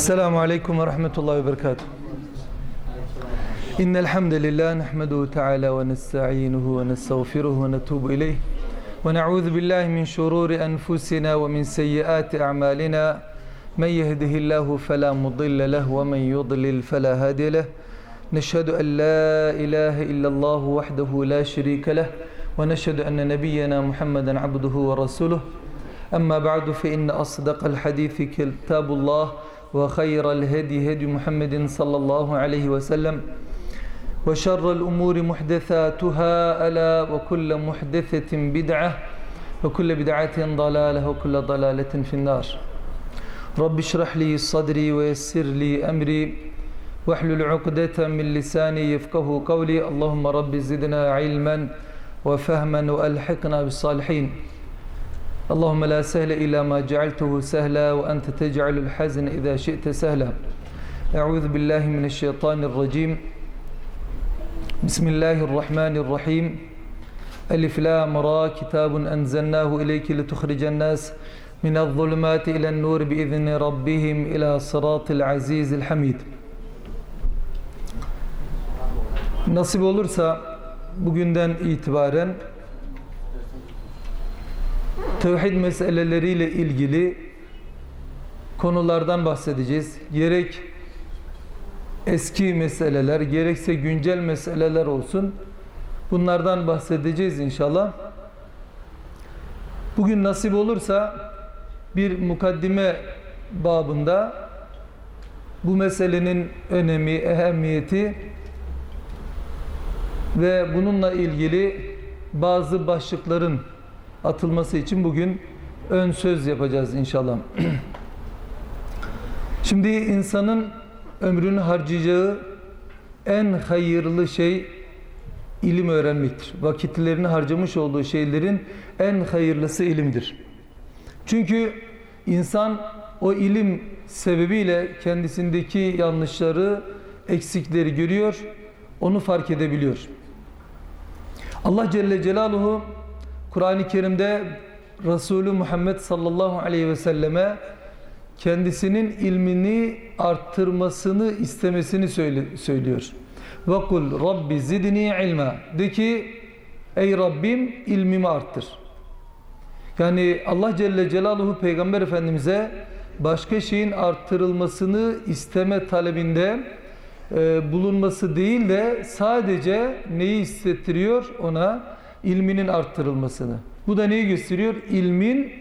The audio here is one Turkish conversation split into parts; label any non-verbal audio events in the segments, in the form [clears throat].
السلام عليكم ورحمة الله وبركاته. إن الحمد لله نحمده تعالى ونستعينه ونستغفره ونتوب إليه. ونعوذ بالله من شرور أنفسنا ومن سيئات أعمالنا. من يهده الله فلا مضل له ومن يضلل فلا هادي له. نشهد أن لا إله إلا الله وحده لا شريك له. ونشهد أن نبينا محمدا عبده ورسوله. أما بعد فإن أصدق الحديث كتاب الله. وخير الهدي هدي محمد صلى الله عليه وسلم وشر الأمور محدثاتها ألا وكل محدثة بدعة وكل بدعة ضلالة وكل ضلالة في النار. رب اشرح لي صدري ويسر لي أمري واحلل عقدة من لساني يفقه قولي. اللهم رب زدنا علما وفهما وألحقنا بالصالحين. اللهم لا سهل إلا ما جعلته سهلا وأنت تجعل الحزن إذا شئت سهلا. أعوذ بالله من الشيطان الرجيم. بسم الله الرحمن الرحيم. ألف لام را كتاب أنزلناه إليك لتخرج الناس من الظلمات إلى النور بإذن ربهم إلى صراط العزيز الحميد. Nasip olursa bugünden itibaren tevhid meseleleriyle ilgili konulardan bahsedeceğiz. Gerek eski meseleler, gerekse güncel meseleler olsun. Bunlardan bahsedeceğiz inşallah. Bugün nasip olursa bir mukaddime babında bu meselenin önemi, ehemmiyeti ve bununla ilgili bazı başlıkların atılması için bugün ön söz yapacağız inşallah. [clears throat] Şimdi insanın ömrünü harcayacağı en hayırlı şey ilim öğrenmektir. Vakitlerini harcamış olduğu şeylerin en hayırlısı ilimdir. Çünkü insan o ilim sebebiyle kendisindeki yanlışları, eksikleri görüyor, onu fark edebiliyor. Allah Celle Celaluhu Kur'an-ı Kerim'de Resulü Muhammed sallallahu aleyhi ve selleme kendisinin ilmini arttırmasını istemesini söylüyor. Ve kul Rabbi zidni ilma. De ki ey Rabbim ilmimi arttır. Yani Allah Celle Celaluhu Peygamber Efendimiz'e başka şeyin arttırılmasını isteme talebinde e, bulunması değil de sadece neyi hissettiriyor ona? İlminin arttırılmasını. Bu da neyi gösteriyor? İlmin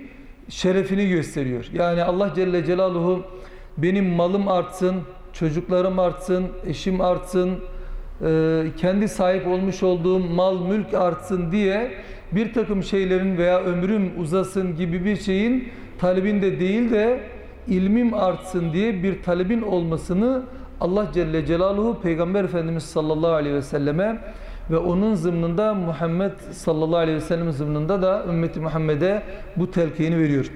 şerefini gösteriyor. Yani Allah Celle Celaluhu benim malım artsın, çocuklarım artsın, eşim artsın, e, kendi sahip olmuş olduğum mal, mülk artsın diye bir takım şeylerin veya ömrüm uzasın gibi bir şeyin talebinde değil de ilmim artsın diye bir talebin olmasını Allah Celle Celaluhu Peygamber Efendimiz sallallahu aleyhi ve selleme ve onun zımnında Muhammed sallallahu aleyhi ve sellem zımnında da ümmeti Muhammed'e bu telkini veriyor.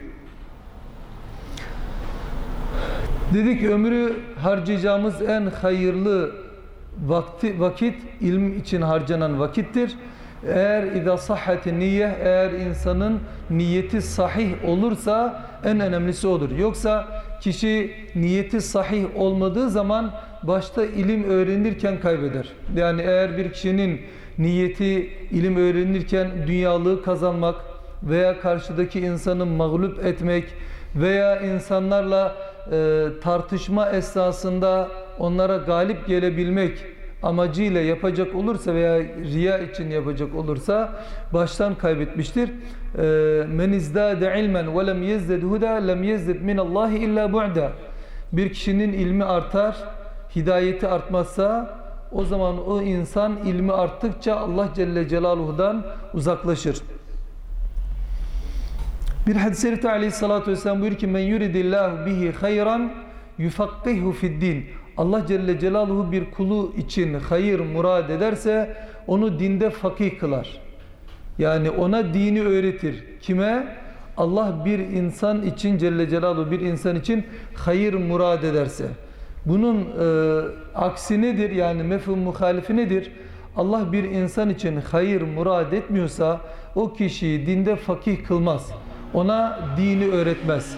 Dedik ömrü harcayacağımız en hayırlı vakti, vakit ilm için harcanan vakittir. Eğer idâ sahhati niyye eğer insanın niyeti sahih olursa en önemlisi odur. Yoksa kişi niyeti sahih olmadığı zaman başta ilim öğrenirken kaybeder. Yani eğer bir kişinin niyeti ilim öğrenirken dünyalığı kazanmak veya karşıdaki insanı mağlup etmek veya insanlarla e, tartışma esnasında onlara galip gelebilmek amacıyla yapacak olursa veya riya için yapacak olursa baştan kaybetmiştir. Men izdade ilmen ve lem yezded huda lem yezded min Allah illa bu'da. Bir kişinin ilmi artar, hidayeti artmazsa o zaman o insan ilmi arttıkça Allah Celle Celaluhu'dan uzaklaşır. Bir hadis-i şerifte aleyhissalatü vesselam buyuruyor ki men yuridillahu bihi hayran yufakkihu fid din. Allah Celle Celaluhu bir kulu için hayır murad ederse onu dinde fakih kılar. Yani ona dini öğretir. Kime? Allah bir insan için Celle Celaluhu bir insan için hayır murad ederse. Bunun e, aksi nedir? Yani mefhum muhalifi nedir? Allah bir insan için hayır murad etmiyorsa o kişiyi dinde fakih kılmaz. Ona dini öğretmez.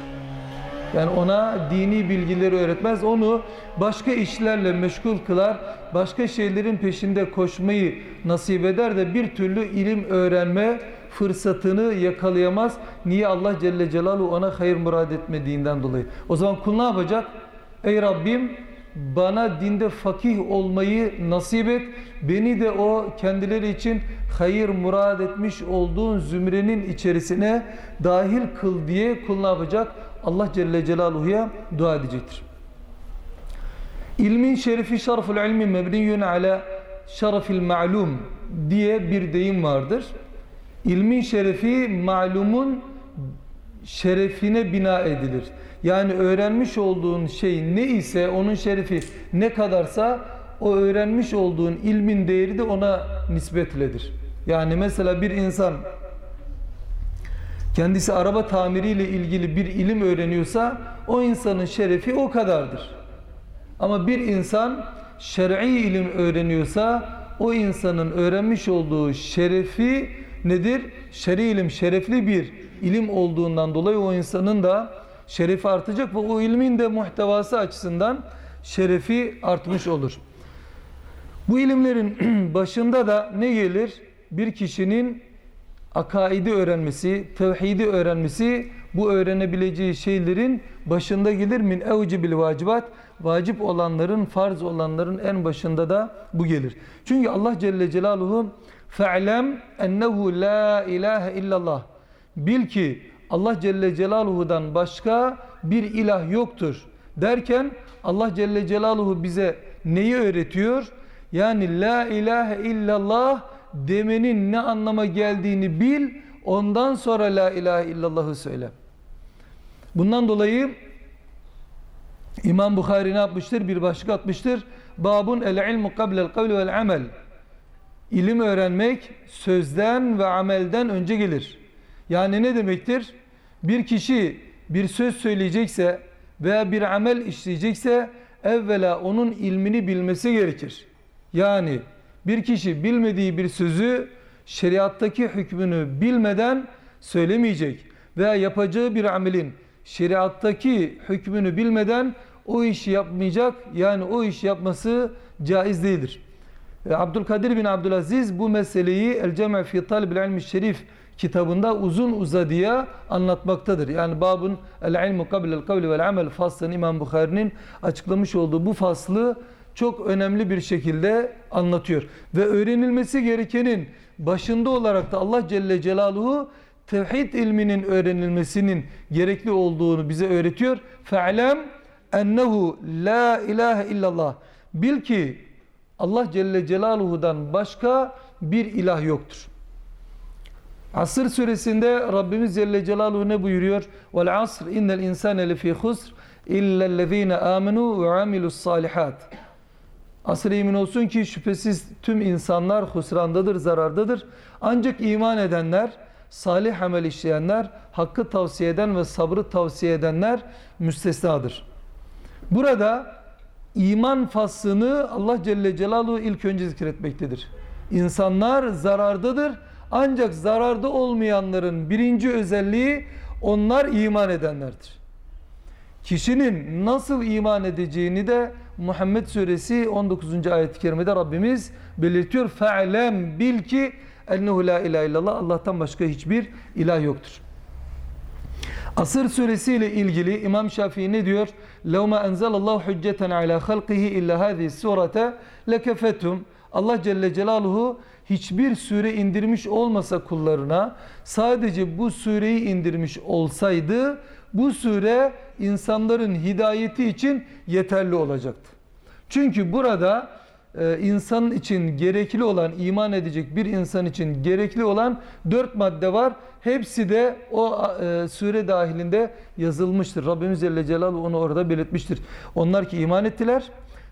Yani ona dini bilgileri öğretmez. Onu başka işlerle meşgul kılar. Başka şeylerin peşinde koşmayı nasip eder de bir türlü ilim öğrenme fırsatını yakalayamaz. Niye Allah Celle Celaluhu ona hayır murad etmediğinden dolayı. O zaman kul ne yapacak? Ey Rabbim bana dinde fakih olmayı nasip et. Beni de o kendileri için hayır murad etmiş olduğun zümrenin içerisine dahil kıl diye kul ne yapacak? Allah Celle Celaluhu'ya dua edecektir. İlmin şerifi şarful ilmi mebniyun ala şarfil ma'lum diye bir deyim vardır. İlmin şerefi malumun şerefine bina edilir. Yani öğrenmiş olduğun şey ne ise onun şerefi ne kadarsa o öğrenmiş olduğun ilmin değeri de ona nispetlidir. Yani mesela bir insan kendisi araba tamiriyle ilgili bir ilim öğreniyorsa o insanın şerefi o kadardır. Ama bir insan şer'i ilim öğreniyorsa o insanın öğrenmiş olduğu şerefi nedir? Şer'i ilim şerefli bir ilim olduğundan dolayı o insanın da şerefi artacak ve o ilmin de muhtevası açısından şerefi artmış olur. Bu ilimlerin [clears throat] başında da ne gelir? Bir kişinin akaidi öğrenmesi, tevhidi öğrenmesi bu öğrenebileceği şeylerin başında gelir min evcibil vacibat vacip olanların, farz olanların en başında da bu gelir. Çünkü Allah Celle Celaluhu fe'lem ennehu la ilahe illallah bil ki Allah Celle Celaluhu'dan başka bir ilah yoktur derken Allah Celle Celaluhu bize neyi öğretiyor? Yani la ilahe illallah demenin ne anlama geldiğini bil ondan sonra la ilahe illallahı söyle. Bundan dolayı İmam Bukhari ne yapmıştır? Bir başlık atmıştır. Babun el ilmu kablel kavli vel amel. İlim öğrenmek sözden ve amelden önce gelir. Yani ne demektir? Bir kişi bir söz söyleyecekse veya bir amel işleyecekse evvela onun ilmini bilmesi gerekir. Yani bir kişi bilmediği bir sözü şeriattaki hükmünü bilmeden söylemeyecek veya yapacağı bir amelin şeriattaki hükmünü bilmeden o işi yapmayacak. Yani o işi yapması caiz değildir. Abdülkadir bin Abdülaziz bu meseleyi El Cem'i fi Talib ilmi Şerif kitabında uzun uzadıya anlatmaktadır. Yani babun el ilmu kablel kavli vel amel faslını İmam Bukhari'nin açıklamış olduğu bu faslı çok önemli bir şekilde anlatıyor. Ve öğrenilmesi gerekenin başında olarak da Allah Celle Celaluhu tevhid ilminin öğrenilmesinin gerekli olduğunu bize öğretiyor. Fe'lem ennehu la ilahe illallah. Bil ki Allah Celle Celaluhu'dan başka bir ilah yoktur. Asır suresinde Rabbimiz Celle Celaluhu ne buyuruyor? Vel asr innel insane lefî husr illellezîne amenu ve amilus salihat. Asır emin olsun ki şüphesiz tüm insanlar husrandadır, zarardadır. Ancak iman edenler, salih amel işleyenler, hakkı tavsiye eden ve sabrı tavsiye edenler müstesnadır. Burada iman faslını Allah Celle Celaluhu ilk önce zikretmektedir. İnsanlar zarardadır. Ancak zararda olmayanların birinci özelliği onlar iman edenlerdir. Kişinin nasıl iman edeceğini de Muhammed Suresi 19. ayet-i kerimede Rabbimiz belirtiyor. Fe'lem bil ki ennehu la ilahe illallah Allah'tan başka hiçbir ilah yoktur. Asır suresi ile ilgili İmam Şafii ne diyor? "Levma enzelallahu hücceten ala halqihi illa hadhihi surete lekefetum." Allah Celle Celaluhu hiçbir sure indirmiş olmasa kullarına sadece bu sureyi indirmiş olsaydı bu sure insanların hidayeti için yeterli olacaktı. Çünkü burada e, insan için gerekli olan, iman edecek bir insan için gerekli olan dört madde var. Hepsi de o e, sure dahilinde yazılmıştır. Rabbimiz Celle Celaluhu onu orada belirtmiştir. Onlar ki iman ettiler,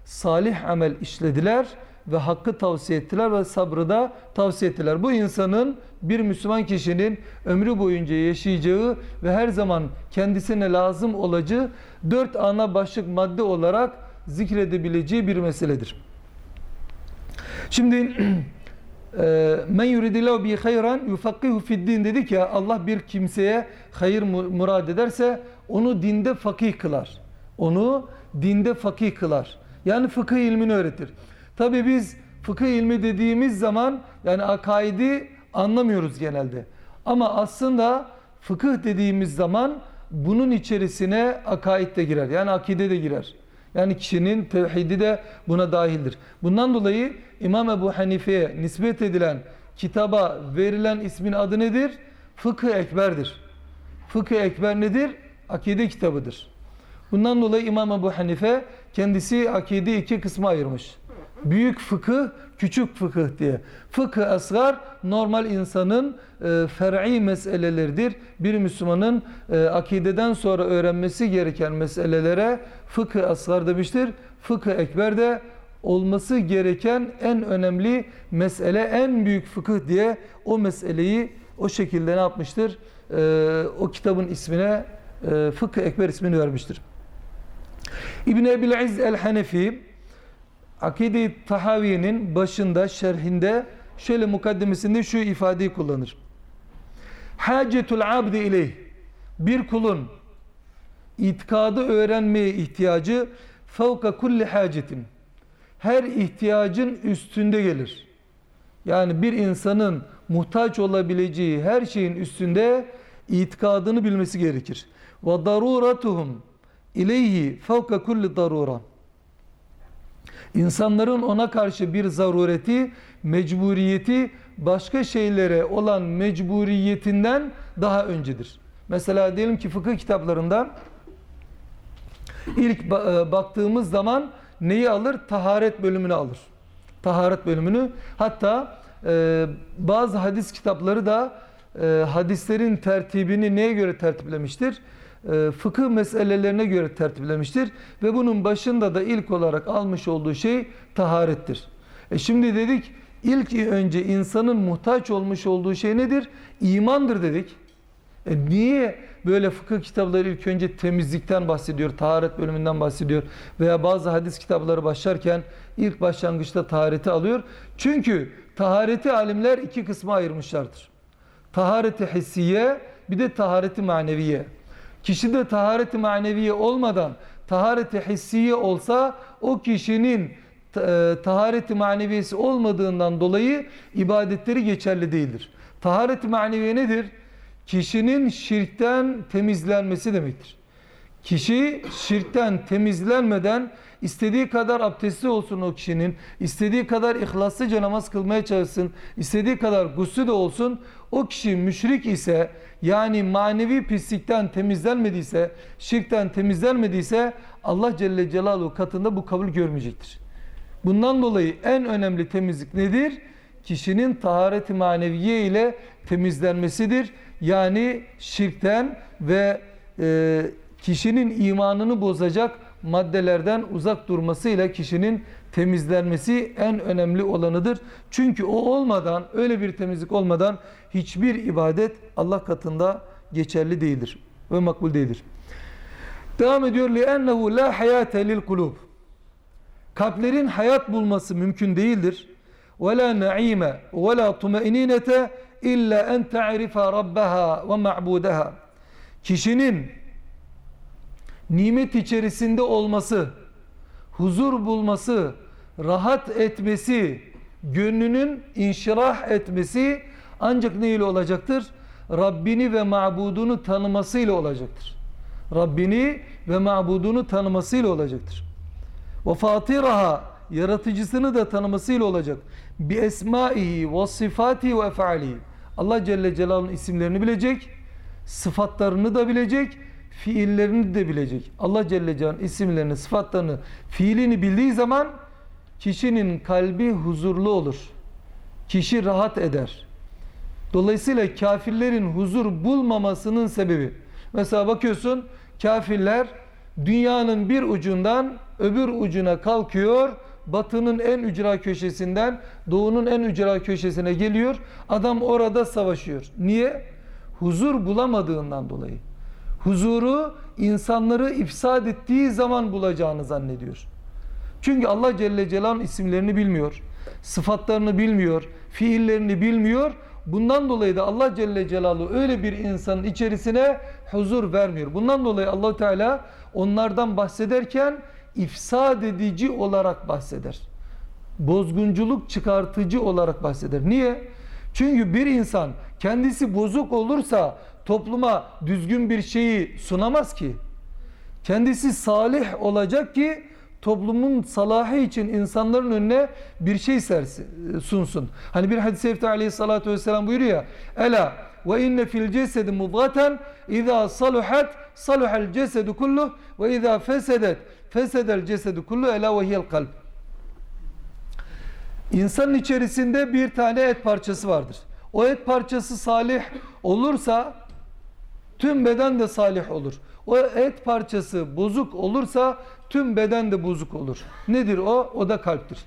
salih amel işlediler ve hakkı tavsiye ettiler ve sabrı da tavsiye ettiler. Bu insanın bir Müslüman kişinin ömrü boyunca yaşayacağı ve her zaman kendisine lazım olacağı dört ana başlık madde olarak zikredebileceği bir meseledir. Şimdi [clears throat] e, men yuridillahu bi hayran yufakkihu fid din dedik ya Allah bir kimseye hayır murad ederse onu dinde fakih kılar. Onu dinde fakih kılar. Yani fıkıh ilmini öğretir. Tabi biz fıkıh ilmi dediğimiz zaman yani akaidi anlamıyoruz genelde. Ama aslında fıkıh dediğimiz zaman bunun içerisine akaid de girer. Yani akide de girer. Yani kişinin tevhidi de buna dahildir. Bundan dolayı İmam Ebu Hanife'ye nispet edilen kitaba verilen ismin adı nedir? Fıkıh Ekber'dir. Fıkıh Ekber nedir? Akide kitabıdır. Bundan dolayı İmam Ebu Hanife kendisi akide iki kısma ayırmış. Büyük fıkıh, küçük fıkıh diye. Fıkıh asgar normal insanın e, fer'i meseleleridir. Bir Müslümanın e, akideden sonra öğrenmesi gereken meselelere fıkıh asgar demiştir. Fıkıh ekber de olması gereken en önemli mesele, en büyük fıkıh diye o meseleyi o şekilde ne yapmıştır? E, o kitabın ismine e, Fıkıh Ekber ismini vermiştir. İbn Ebil İzz el-Hanefi Akide-i Tahaviye'nin başında, şerhinde şöyle mukaddemesinde şu ifadeyi kullanır. Hacetul abdi ileyh bir kulun itikadı öğrenmeye ihtiyacı fevka kulli hacetin her ihtiyacın üstünde gelir. Yani bir insanın muhtaç olabileceği her şeyin üstünde itikadını bilmesi gerekir. Ve daruratuhum ileyhi fevka kulli darura. İnsanların ona karşı bir zarureti, mecburiyeti başka şeylere olan mecburiyetinden daha öncedir. Mesela diyelim ki fıkıh kitaplarında ilk e, baktığımız zaman neyi alır? Taharet bölümünü alır. Taharet bölümünü. Hatta e, bazı hadis kitapları da e, hadislerin tertibini neye göre tertiplemiştir? E, fıkıh meselelerine göre tertiplemiştir. Ve bunun başında da ilk olarak almış olduğu şey taharettir. E şimdi dedik ilk önce insanın muhtaç olmuş olduğu şey nedir? İmandır dedik. E niye böyle fıkıh kitapları ilk önce temizlikten bahsediyor, taharet bölümünden bahsediyor veya bazı hadis kitapları başlarken ilk başlangıçta tahareti alıyor? Çünkü tahareti alimler iki kısma ayırmışlardır. Tahareti hissiye bir de tahareti maneviye. Kişide tahareti maneviye olmadan tahareti hissiye olsa o kişinin e, tahareti maneviyesi olmadığından dolayı ibadetleri geçerli değildir. Tahareti maneviye nedir? Kişinin şirkten temizlenmesi demektir. Kişi şirkten temizlenmeden istediği kadar abdestli olsun o kişinin, istediği kadar ihlaslıca namaz kılmaya çalışsın, istediği kadar guslü de olsun, o kişi müşrik ise yani manevi pislikten temizlenmediyse, şirkten temizlenmediyse Allah Celle Celaluhu katında bu kabul görmeyecektir. Bundan dolayı en önemli temizlik nedir? Kişinin tahareti maneviye ile temizlenmesidir. Yani şirkten ve e, kişinin imanını bozacak maddelerden uzak durmasıyla kişinin temizlenmesi en önemli olanıdır. Çünkü o olmadan, öyle bir temizlik olmadan hiçbir ibadet Allah katında geçerli değildir ve makbul değildir. Devam ediyor لِأَنَّهُ لَا حَيَاتَ لِلْقُلُوبِ Kalplerin hayat bulması mümkün değildir. وَلَا نَعِيمَ وَلَا طُمَئِنِينَةَ اِلَّا اَنْ تَعْرِفَ رَبَّهَا وَمَعْبُودَهَا Kişinin nimet içerisinde olması, huzur bulması, rahat etmesi, gönlünün inşirah etmesi ancak ne ile olacaktır? Rabbini ve mabudunu tanımasıyla olacaktır. Rabbini ve mabudunu tanımasıyla olacaktır. Ve fatiraha yaratıcısını da tanımasıyla olacak. Bi esmaihi ve sıfatihi ve efalihi. Allah Celle Celaluhu'nun isimlerini bilecek, sıfatlarını da bilecek, fiillerini de bilecek. Allah Celle Celaluhu'nun isimlerini, sıfatlarını, fiilini bildiği zaman kişinin kalbi huzurlu olur. Kişi rahat eder. Dolayısıyla kafirlerin huzur bulmamasının sebebi. Mesela bakıyorsun kafirler dünyanın bir ucundan öbür ucuna kalkıyor. Batının en ücra köşesinden doğunun en ücra köşesine geliyor. Adam orada savaşıyor. Niye? Huzur bulamadığından dolayı. Huzuru insanları ifsad ettiği zaman bulacağını zannediyor. Çünkü Allah Celle Celaluhu'nun isimlerini bilmiyor. Sıfatlarını bilmiyor. Fiillerini bilmiyor. Bundan dolayı da Allah Celle Celaluhu öyle bir insanın içerisine huzur vermiyor. Bundan dolayı allah Teala onlardan bahsederken ifsad edici olarak bahseder. Bozgunculuk çıkartıcı olarak bahseder. Niye? Çünkü bir insan kendisi bozuk olursa topluma düzgün bir şeyi sunamaz ki. Kendisi salih olacak ki toplumun salahı için insanların önüne bir şey sersin, sunsun. Hani bir hadis-i şerifte aleyhissalatü vesselam buyuruyor ya Ela ve inne fil cesedi mudgaten izâ saluhat saluhal cesedu kulluh ve izâ fesedet fesedel cesedu kulluh ela ve hiyel kalb. İnsanın içerisinde bir tane et parçası vardır. O et parçası salih olursa tüm beden de salih olur. O et parçası bozuk olursa tüm beden de bozuk olur. Nedir o? O da kalptir.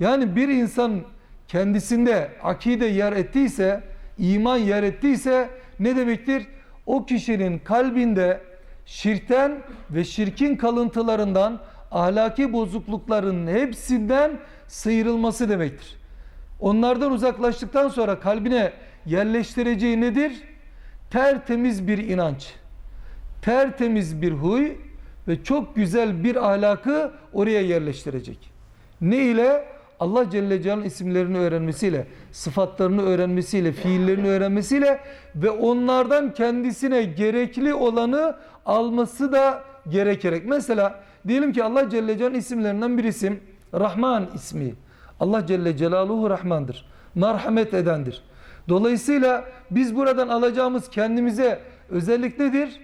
Yani bir insan kendisinde akide yer ettiyse, iman yer ettiyse ne demektir? O kişinin kalbinde şirkten ve şirkin kalıntılarından ahlaki bozuklukların hepsinden sıyrılması demektir. Onlardan uzaklaştıktan sonra kalbine yerleştireceği nedir? Tertemiz bir inanç, tertemiz bir huy ve çok güzel bir ahlakı oraya yerleştirecek. Ne ile? Allah Celle Celaluhu'nun isimlerini öğrenmesiyle, sıfatlarını öğrenmesiyle, fiillerini öğrenmesiyle ve onlardan kendisine gerekli olanı alması da gerekerek. Mesela diyelim ki Allah Celle Celaluhu'nun isimlerinden bir isim Rahman ismi. Allah Celle Celaluhu Rahmandır. Merhamet edendir. Dolayısıyla biz buradan alacağımız kendimize özellik nedir?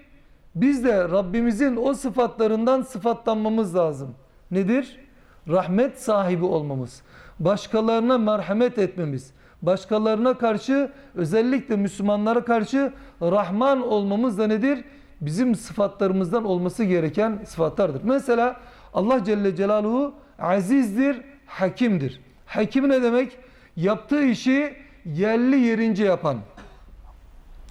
Biz de Rabbimizin o sıfatlarından sıfatlanmamız lazım. Nedir? Rahmet sahibi olmamız. Başkalarına merhamet etmemiz. Başkalarına karşı özellikle Müslümanlara karşı Rahman olmamız da nedir? Bizim sıfatlarımızdan olması gereken sıfatlardır. Mesela Allah Celle Celaluhu azizdir, hakimdir. Hakim ne demek? Yaptığı işi yerli yerince yapan.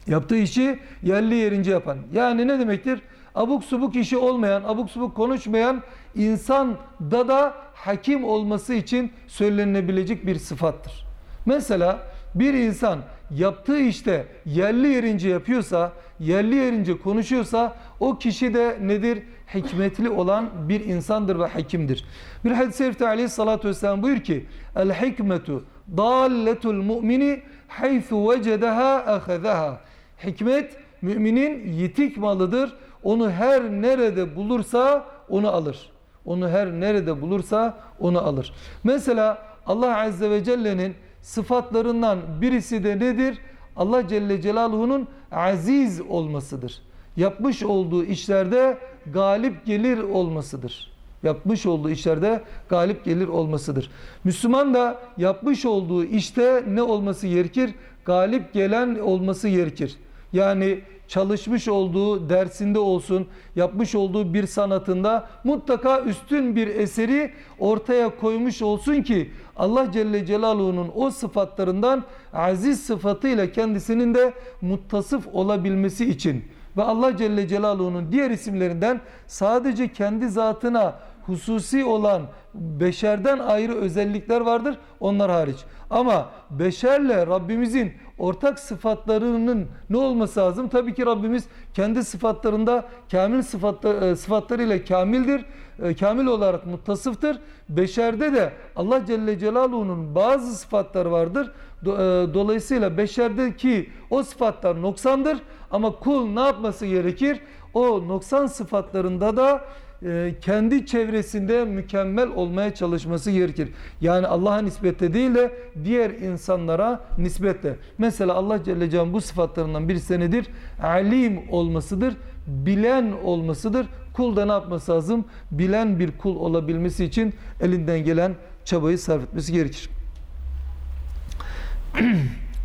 Yaptığı işi yerli yerince yapan. Yani ne demektir? Abuk subuk işi olmayan, abuk subuk konuşmayan insan da da hakim olması için söylenebilecek bir sıfattır. Mesela bir insan yaptığı işte yerli yerince yapıyorsa, yerli yerince konuşuyorsa o kişi de nedir? Hikmetli olan bir insandır ve hakimdir. Bir hadis-i şerifte aleyhissalatü vesselam buyur ki El hikmetu dalletul mu'mini haythu vecedeha ahazaha Hikmet müminin yitik malıdır. Onu her nerede bulursa onu alır. Onu her nerede bulursa onu alır. Mesela Allah Azze ve Celle'nin sıfatlarından birisi de nedir? Allah Celle Celaluhu'nun aziz olmasıdır. Yapmış olduğu işlerde galip gelir olmasıdır. Yapmış olduğu işlerde galip gelir olmasıdır. Müslüman da yapmış olduğu işte ne olması gerekir? Galip gelen olması gerekir. Yani çalışmış olduğu dersinde olsun, yapmış olduğu bir sanatında mutlaka üstün bir eseri ortaya koymuş olsun ki Allah Celle Celaluhu'nun o sıfatlarından aziz sıfatıyla kendisinin de muttasıf olabilmesi için ve Allah Celle Celaluhu'nun diğer isimlerinden sadece kendi zatına hususi olan beşerden ayrı özellikler vardır onlar hariç. Ama beşerle Rabbimizin ortak sıfatlarının ne olması lazım? Tabii ki Rabbimiz kendi sıfatlarında kamil sıfatlar, sıfatlarıyla kamildir. E, kamil olarak muttasıftır. Beşerde de Allah Celle Celaluhu'nun bazı sıfatları vardır. E, dolayısıyla beşerdeki o sıfatlar noksandır. Ama kul ne yapması gerekir? O noksan sıfatlarında da e, kendi çevresinde mükemmel olmaya çalışması gerekir. Yani Allah'a nispetle değil de diğer insanlara nispetle. Mesela Allah Celle Celaluhu bu sıfatlarından birisi nedir? Alim olmasıdır, bilen olmasıdır. Kul da ne yapması lazım? Bilen bir kul olabilmesi için elinden gelen çabayı sarf etmesi gerekir. [clears throat]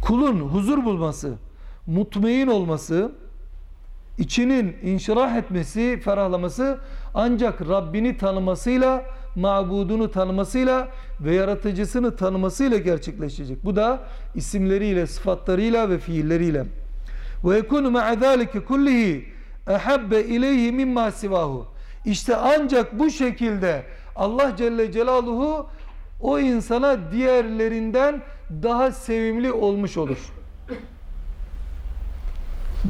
Kulun huzur bulması, mutmain olması, içinin inşirah etmesi, ferahlaması ancak Rabbini tanımasıyla, mabudunu tanımasıyla ve yaratıcısını tanımasıyla gerçekleşecek. Bu da isimleriyle, sıfatlarıyla ve fiilleriyle. Ve yekunu ma'a zalike kullihi ehabbe ileyhi mimma sivahu. İşte ancak bu şekilde Allah Celle Celaluhu o insana diğerlerinden daha sevimli olmuş olur.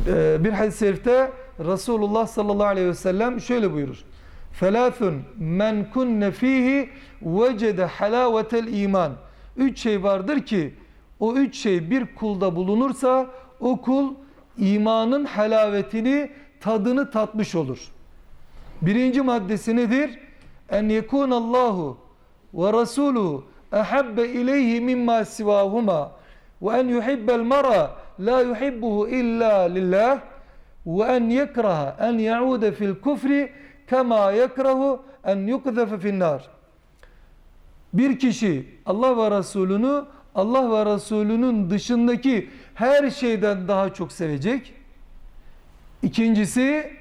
Ee, bir hadis-i şerifte Resulullah sallallahu aleyhi ve sellem şöyle buyurur. Felâthun men kunne fihi vecede halâvetel iman. Üç şey vardır ki o üç şey bir kulda bulunursa o kul imanın halavetini, tadını tatmış olur. Birinci maddesi nedir? En yekunallahu ve rasuluhu ehabbe ileyhi mimma sivahuma ve en yuhibbel mara la yuhibbuhu illa lillah ve en yekraha en yaude fil kufri kema yekrahu en yukzefe fin nar. Bir kişi Allah ve Resulünü Allah ve Resulünün dışındaki her şeyden daha çok sevecek. İkincisi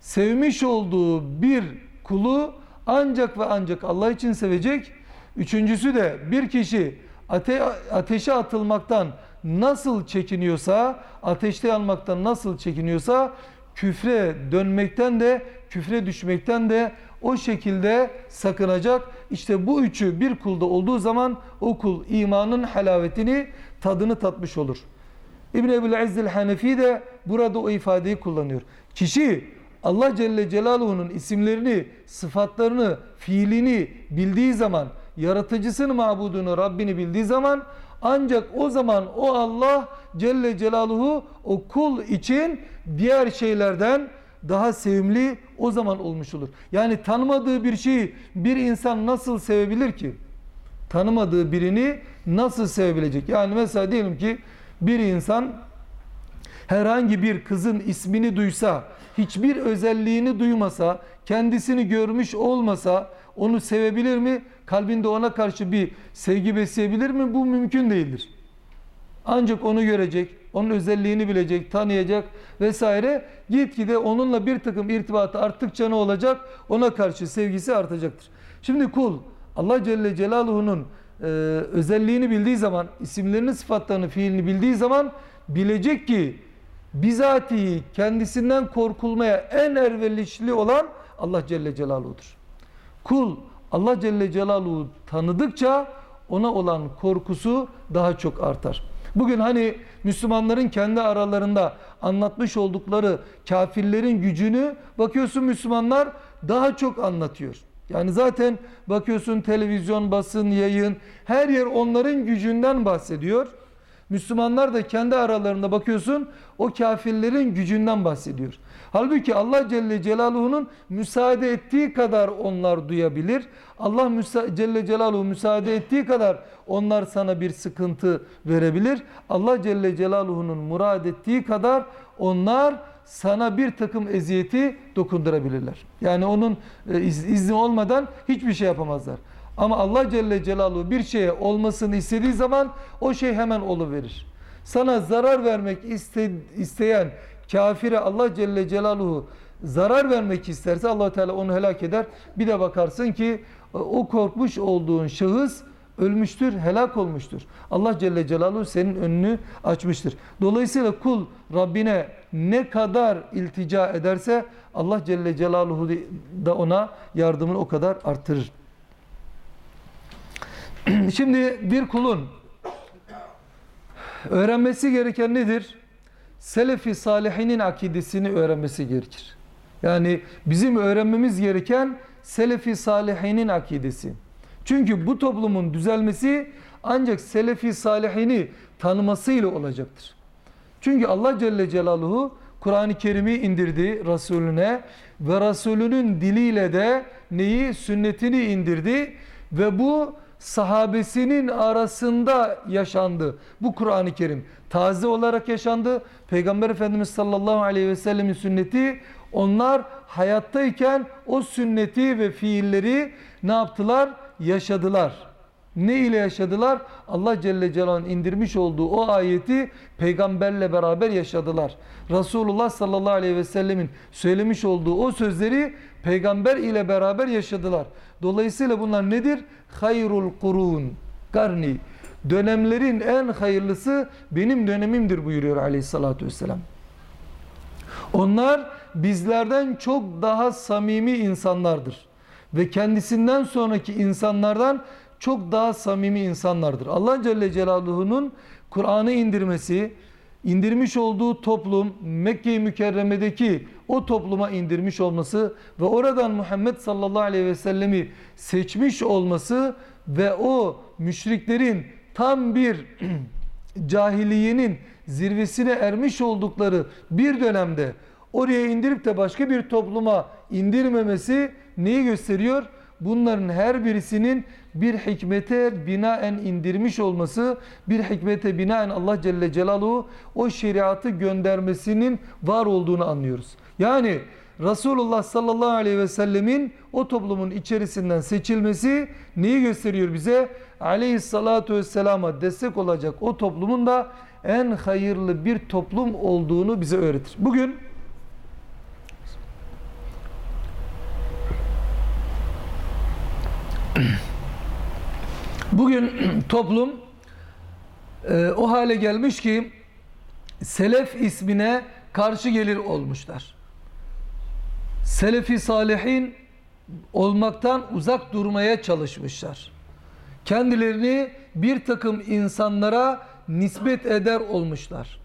sevmiş olduğu bir kulu ancak ve ancak Allah için sevecek. Üçüncüsü de bir kişi ate ateşe atılmaktan nasıl çekiniyorsa, ateşte yanmaktan nasıl çekiniyorsa küfre dönmekten de, küfre düşmekten de o şekilde sakınacak. İşte bu üçü bir kulda olduğu zaman o kul imanın halavetini, tadını tatmış olur. İbn Ebu'l İzzil Hanefi de burada o ifadeyi kullanıyor. Kişi Allah Celle Celaluhu'nun isimlerini, sıfatlarını, fiilini bildiği zaman, yaratıcısını, mabudunu, Rabbini bildiği zaman ancak o zaman o Allah Celle Celaluhu o kul için diğer şeylerden daha sevimli o zaman olmuş olur. Yani tanımadığı bir şeyi bir insan nasıl sevebilir ki? Tanımadığı birini nasıl sevebilecek? Yani mesela diyelim ki bir insan herhangi bir kızın ismini duysa, hiçbir özelliğini duymasa, kendisini görmüş olmasa onu sevebilir mi? Kalbinde ona karşı bir sevgi besleyebilir mi? Bu mümkün değildir. Ancak onu görecek, onun özelliğini bilecek, tanıyacak vesaire. Gitgide onunla bir takım irtibatı arttıkça ne olacak? Ona karşı sevgisi artacaktır. Şimdi kul Allah Celle Celaluhu'nun e, özelliğini bildiği zaman, isimlerini, sıfatlarını, fiilini bildiği zaman bilecek ki bizatihi kendisinden korkulmaya en ervelişli olan Allah Celle Celaluhu'dur. Kul Allah Celle Celaluhu tanıdıkça ona olan korkusu daha çok artar. Bugün hani Müslümanların kendi aralarında anlatmış oldukları kafirlerin gücünü bakıyorsun Müslümanlar daha çok anlatıyor. Yani zaten bakıyorsun televizyon, basın, yayın her yer onların gücünden bahsediyor. Müslümanlar da kendi aralarında bakıyorsun o kafirlerin gücünden bahsediyor. Halbuki Allah Celle Celaluhu'nun müsaade ettiği kadar onlar duyabilir. Allah Celle Celaluhu müsaade ettiği kadar onlar sana bir sıkıntı verebilir. Allah Celle Celaluhu'nun murad ettiği kadar onlar sana bir takım eziyeti dokundurabilirler. Yani onun e, izni olmadan hiçbir şey yapamazlar. Ama Allah Celle Celaluhu bir şeye olmasını istediği zaman o şey hemen oluverir. Sana zarar vermek iste, isteyen kafire Allah Celle Celaluhu zarar vermek isterse allah Teala onu helak eder. Bir de bakarsın ki o korkmuş olduğun şahıs ölmüştür, helak olmuştur. Allah Celle Celaluhu senin önünü açmıştır. Dolayısıyla kul Rabbine ne kadar iltica ederse Allah Celle Celaluhu da ona yardımını o kadar artırır. [clears throat] Şimdi bir kulun öğrenmesi gereken nedir? Selefi salihinin akidesini öğrenmesi gerekir. Yani bizim öğrenmemiz gereken Selefi salihinin akidesi. Çünkü bu toplumun düzelmesi ancak Selefi salihini tanımasıyla olacaktır. Çünkü Allah Celle Celaluhu Kur'an-ı Kerim'i indirdi Resulüne ve Resulünün diliyle de neyi? Sünnetini indirdi ve bu sahabesinin arasında yaşandı. Bu Kur'an-ı Kerim taze olarak yaşandı. Peygamber Efendimiz sallallahu aleyhi ve sellemin sünneti onlar hayattayken o sünneti ve fiilleri ne yaptılar? Yaşadılar. Ne ile yaşadılar? Allah Celle Celaluhu'nun indirmiş olduğu o ayeti peygamberle beraber yaşadılar. Resulullah sallallahu aleyhi ve sellemin söylemiş olduğu o sözleri peygamber ile beraber yaşadılar. Dolayısıyla bunlar nedir? Hayrul kurun. Karni. Dönemlerin en hayırlısı benim dönemimdir buyuruyor aleyhissalatü vesselam. Onlar bizlerden çok daha samimi insanlardır. Ve kendisinden sonraki insanlardan çok daha samimi insanlardır. Allah Celle Celaluhu'nun Kur'an'ı indirmesi, indirmiş olduğu toplum Mekke-i Mükerreme'deki o topluma indirmiş olması ve oradan Muhammed sallallahu aleyhi ve sellemi seçmiş olması ve o müşriklerin tam bir [clears throat] cahiliyenin zirvesine ermiş oldukları bir dönemde oraya indirip de başka bir topluma indirmemesi neyi gösteriyor? Bunların her birisinin bir hikmete binaen indirmiş olması, bir hikmete binaen Allah Celle Celaluhu o şeriatı göndermesinin var olduğunu anlıyoruz. Yani Resulullah sallallahu aleyhi ve sellemin o toplumun içerisinden seçilmesi neyi gösteriyor bize? Aleyhissalatu vesselama destek olacak o toplumun da en hayırlı bir toplum olduğunu bize öğretir. Bugün [clears throat] Bugün [clears throat] toplum e, o hale gelmiş ki selef ismine karşı gelir olmuşlar. Selefi salihin olmaktan uzak durmaya çalışmışlar. Kendilerini bir takım insanlara nispet eder olmuşlar.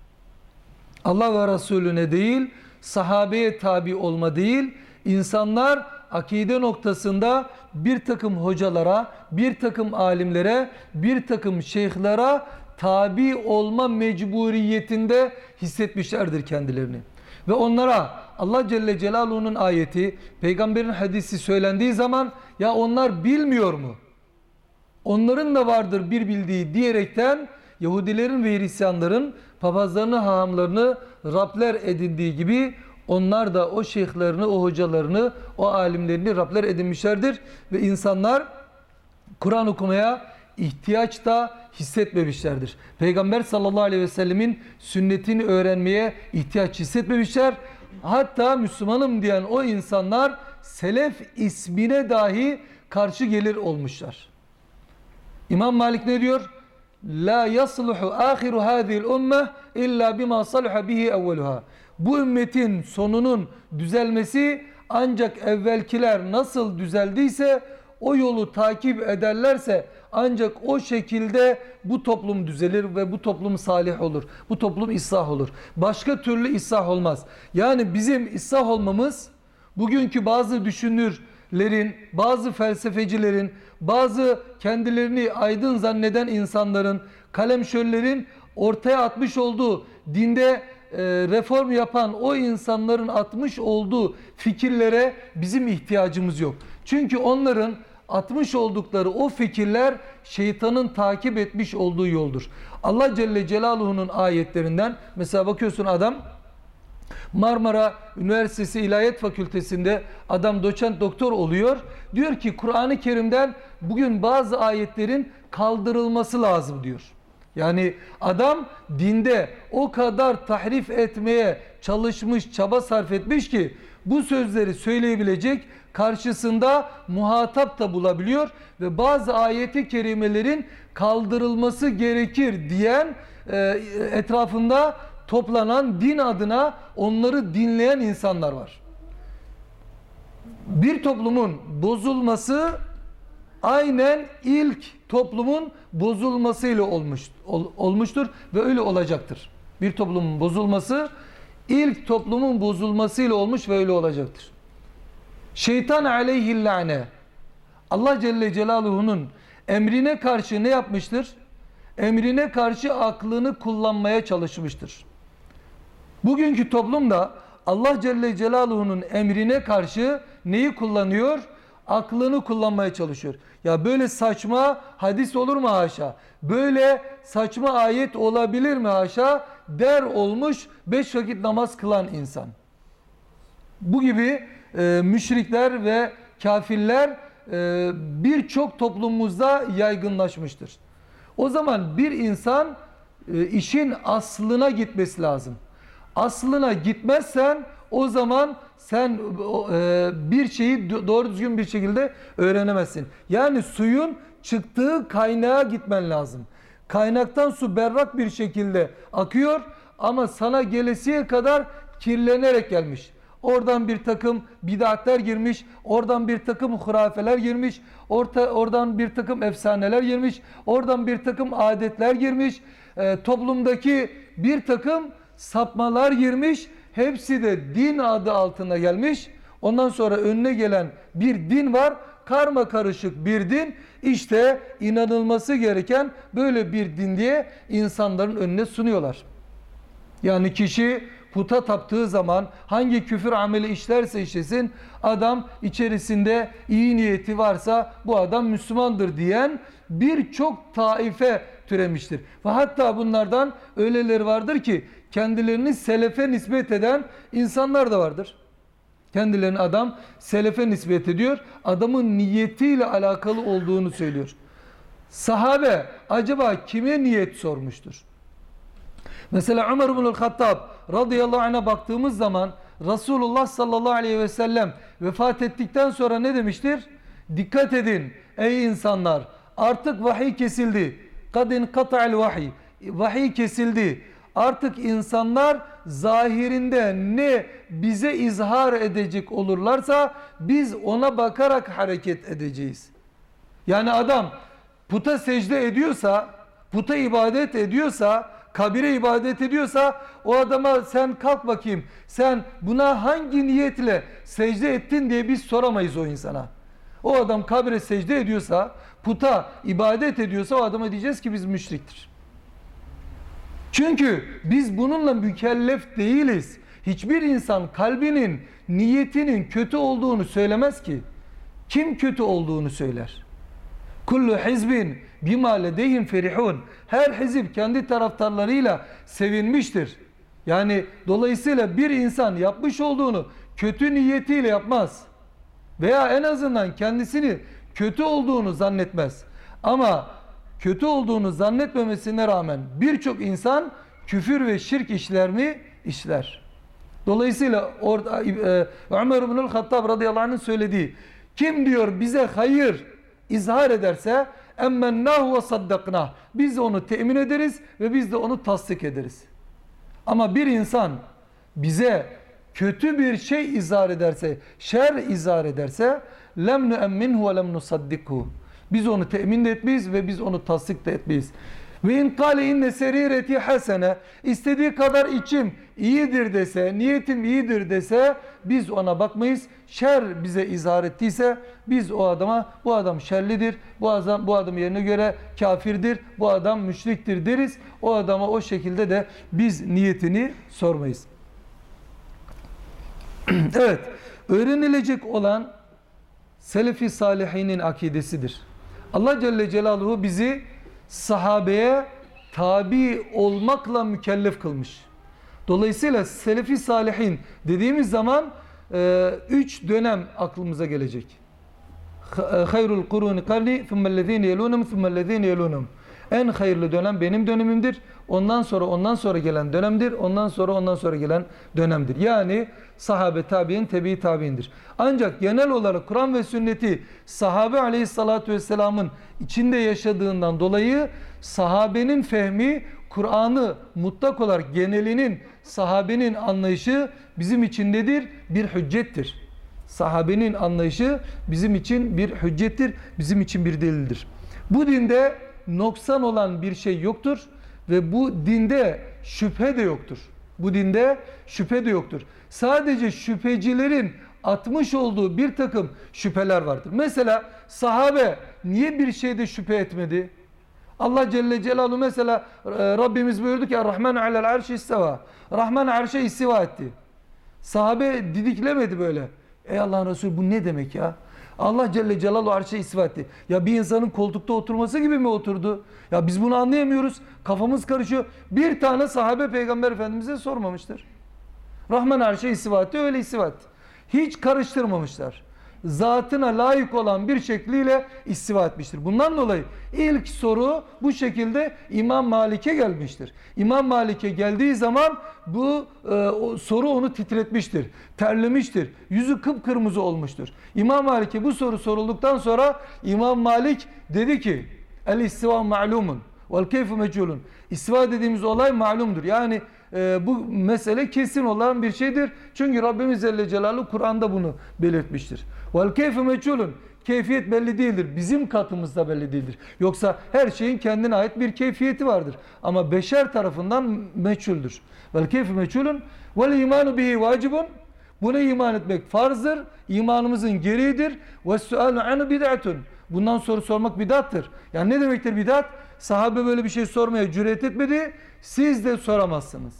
Allah ve Resulüne değil, sahabeye tabi olma değil, insanlar akide noktasında bir takım hocalara, bir takım alimlere, bir takım şeyhlere tabi olma mecburiyetinde hissetmişlerdir kendilerini. Ve onlara Allah Celle Celaluhu'nun ayeti, peygamberin hadisi söylendiği zaman ya onlar bilmiyor mu? Onların da vardır bir bildiği diyerekten Yahudilerin ve Hristiyanların papazlarını, hahamlarını Rabler edindiği gibi onlar da o şeyhlerini, o hocalarını, o alimlerini Rabler edinmişlerdir. Ve insanlar Kur'an okumaya ihtiyaç da hissetmemişlerdir. Peygamber sallallahu aleyhi ve sellemin sünnetini öğrenmeye ihtiyaç hissetmemişler. Hatta Müslümanım diyen o insanlar selef ismine dahi karşı gelir olmuşlar. İmam Malik ne diyor? La yasluhu ahiru hadhihi'l ummeh illa bima salaha bihi evveluha. Bu ümmetin sonunun düzelmesi ancak evvelkiler nasıl düzeldiyse o yolu takip ederlerse ancak o şekilde bu toplum düzelir ve bu toplum salih olur. Bu toplum ıslah olur. Başka türlü ıslah olmaz. Yani bizim ıslah olmamız bugünkü bazı düşünürlerin, bazı felsefecilerin, bazı kendilerini aydın zanneden insanların, kalemşörlerin ortaya atmış olduğu dinde e, reform yapan o insanların atmış olduğu fikirlere bizim ihtiyacımız yok. Çünkü onların atmış oldukları o fikirler şeytanın takip etmiş olduğu yoldur. Allah Celle Celaluhu'nun ayetlerinden mesela bakıyorsun adam Marmara Üniversitesi İlahiyat Fakültesinde adam doçent doktor oluyor. Diyor ki Kur'an-ı Kerim'den bugün bazı ayetlerin kaldırılması lazım diyor. Yani adam dinde o kadar tahrif etmeye çalışmış, çaba sarf etmiş ki bu sözleri söyleyebilecek karşısında muhatap da bulabiliyor ve bazı ayeti kerimelerin kaldırılması gerekir diyen e, etrafında toplanan din adına onları dinleyen insanlar var. Bir toplumun bozulması aynen ilk toplumun bozulmasıyla olmuş, ol, olmuştur ve öyle olacaktır. Bir toplumun bozulması ilk toplumun bozulmasıyla olmuş ve öyle olacaktır. Şeytan aleyhillâne Allah Celle Celaluhu'nun emrine karşı ne yapmıştır? Emrine karşı aklını kullanmaya çalışmıştır. Bugünkü toplumda Allah Celle Celaluhu'nun emrine karşı neyi kullanıyor? Aklını kullanmaya çalışıyor. Ya böyle saçma hadis olur mu haşa? Böyle saçma ayet olabilir mi haşa? Der olmuş beş vakit namaz kılan insan. Bu gibi e, müşrikler ve kafirler e, birçok toplumumuzda yaygınlaşmıştır. O zaman bir insan e, işin aslına gitmesi lazım. Aslına gitmezsen o zaman sen e, bir şeyi doğru düzgün bir şekilde öğrenemezsin. Yani suyun çıktığı kaynağa gitmen lazım. Kaynaktan su berrak bir şekilde akıyor ama sana gelesiye kadar kirlenerek gelmiş. Oradan bir takım bidatler girmiş, oradan bir takım hurafeler girmiş, orta, oradan bir takım efsaneler girmiş, oradan bir takım adetler girmiş. E, toplumdaki bir takım sapmalar girmiş. Hepsi de din adı altında gelmiş. Ondan sonra önüne gelen bir din var. Karma karışık bir din. İşte inanılması gereken böyle bir din diye insanların önüne sunuyorlar. Yani kişi puta taptığı zaman hangi küfür ameli işlerse işlesin adam içerisinde iyi niyeti varsa bu adam Müslümandır diyen birçok taife türemiştir. Ve hatta bunlardan öyleleri vardır ki kendilerini selefe nispet eden insanlar da vardır. Kendilerini adam selefe nispet ediyor. Adamın niyetiyle alakalı olduğunu söylüyor. Sahabe acaba kime niyet sormuştur? Mesela Ömer ibn Hattab radıyallahu anh'a baktığımız zaman Resulullah sallallahu aleyhi ve sellem vefat ettikten sonra ne demiştir? Dikkat edin ey insanlar artık vahiy kesildi. Kadin kata'l vahiy. Vahiy kesildi. Artık insanlar zahirinde ne bize izhar edecek olurlarsa biz ona bakarak hareket edeceğiz. Yani adam puta secde ediyorsa, puta ibadet ediyorsa, kabire ibadet ediyorsa o adama sen kalk bakayım sen buna hangi niyetle secde ettin diye biz soramayız o insana. O adam kabire secde ediyorsa, puta ibadet ediyorsa o adama diyeceğiz ki biz müşriktir. Çünkü biz bununla mükellef değiliz. Hiçbir insan kalbinin, niyetinin kötü olduğunu söylemez ki. Kim kötü olduğunu söyler? Kullu hizbin bima ledeyhim ferihun. Her hizip kendi taraftarlarıyla sevinmiştir. Yani dolayısıyla bir insan yapmış olduğunu kötü niyetiyle yapmaz. Veya en azından kendisini kötü olduğunu zannetmez. Ama kötü olduğunu zannetmemesine rağmen birçok insan küfür ve şirk işler mi? İşler. Dolayısıyla orada e, Ömer ibnül Hattab radıyallahu anh'ın söylediği kim diyor bize hayır izhar ederse emmennahu ve saddaknah biz onu temin ederiz ve biz de onu tasdik ederiz. Ama bir insan bize kötü bir şey izhar ederse, şer izhar ederse lem nu'emminhu ve lem nusaddikhu. Biz onu temin de etmeyiz ve biz onu tasdik de etmeyiz. Ve in kâle inne serireti hasene istediği kadar içim iyidir dese, niyetim iyidir dese biz ona bakmayız. Şer bize izhar ettiyse biz o adama bu adam şerlidir. Bu adam bu adam yerine göre kafirdir. Bu adam müşriktir deriz. O adama o şekilde de biz niyetini sormayız. [clears throat] evet. Öğrenilecek olan Selefi Salihinin akidesidir. Allah Celle Celaluhu bizi sahabeye tabi olmakla mükellef kılmış. Dolayısıyla Selefi Salihin dediğimiz zaman e, üç dönem aklımıza gelecek. E, hayrul kuruni karni thummellezine yelunum thummellezine yelunum. En hayırlı dönem benim dönemimdir. Ondan sonra ondan sonra gelen dönemdir. Ondan sonra ondan sonra gelen dönemdir. Yani sahabe tabi'in tebi tabi'indir. Ancak genel olarak Kur'an ve sünneti sahabe aleyhissalatü vesselamın içinde yaşadığından dolayı sahabenin fehmi Kur'an'ı mutlak olarak genelinin sahabenin anlayışı bizim için nedir? Bir hüccettir. Sahabenin anlayışı bizim için bir hüccettir, bizim için bir delildir. Bu dinde noksan olan bir şey yoktur ve bu dinde şüphe de yoktur. Bu dinde şüphe de yoktur. Sadece şüphecilerin atmış olduğu bir takım şüpheler vardır. Mesela sahabe niye bir şeyde şüphe etmedi? Allah Celle Celaluhu mesela e, Rabbimiz buyurdu ki Rahman alel arşi istiva. Rahman arşe istiva etti. Sahabe didiklemedi böyle. Ey Allah'ın Resulü bu ne demek ya? Allah Celle Celaluhu arşe istiva etti. Ya bir insanın koltukta oturması gibi mi oturdu? Ya biz bunu anlayamıyoruz. Kafamız karışıyor. Bir tane sahabe peygamber efendimize sormamıştır. Rahman arşe istiva etti öyle istiva etti. Hiç karıştırmamışlar zatına layık olan bir şekliyle istiva etmiştir. Bundan dolayı ilk soru bu şekilde İmam Malik'e gelmiştir. İmam Malik'e geldiği zaman bu e, soru onu titretmiştir, terlemiştir, yüzü kıpkırmızı olmuştur. İmam Malik'e bu soru sorulduktan sonra İmam Malik dedi ki el istiva ma'lumun vel keyfu meculun. İstiva dediğimiz olay malumdur. Yani e, bu mesele kesin olan bir şeydir. Çünkü Rabbimiz Celle Celaluhu Kur'an'da bunu belirtmiştir. Vel keyfe meçhulun. keyfiyet belli değildir. Bizim katımızda belli değildir. Yoksa her şeyin kendine ait bir keyfiyeti vardır. Ama beşer tarafından meçhuldür. Vel keyfi meçhulun vel imanu bihi vacibun. Buna iman etmek farzdır. İmanımızın gereğidir. Ve sualu anu bid'atun. Bundan soru sormak bidattır. Yani ne demektir bidat? Sahabe böyle bir şey sormaya cüret etmedi. Siz de soramazsınız.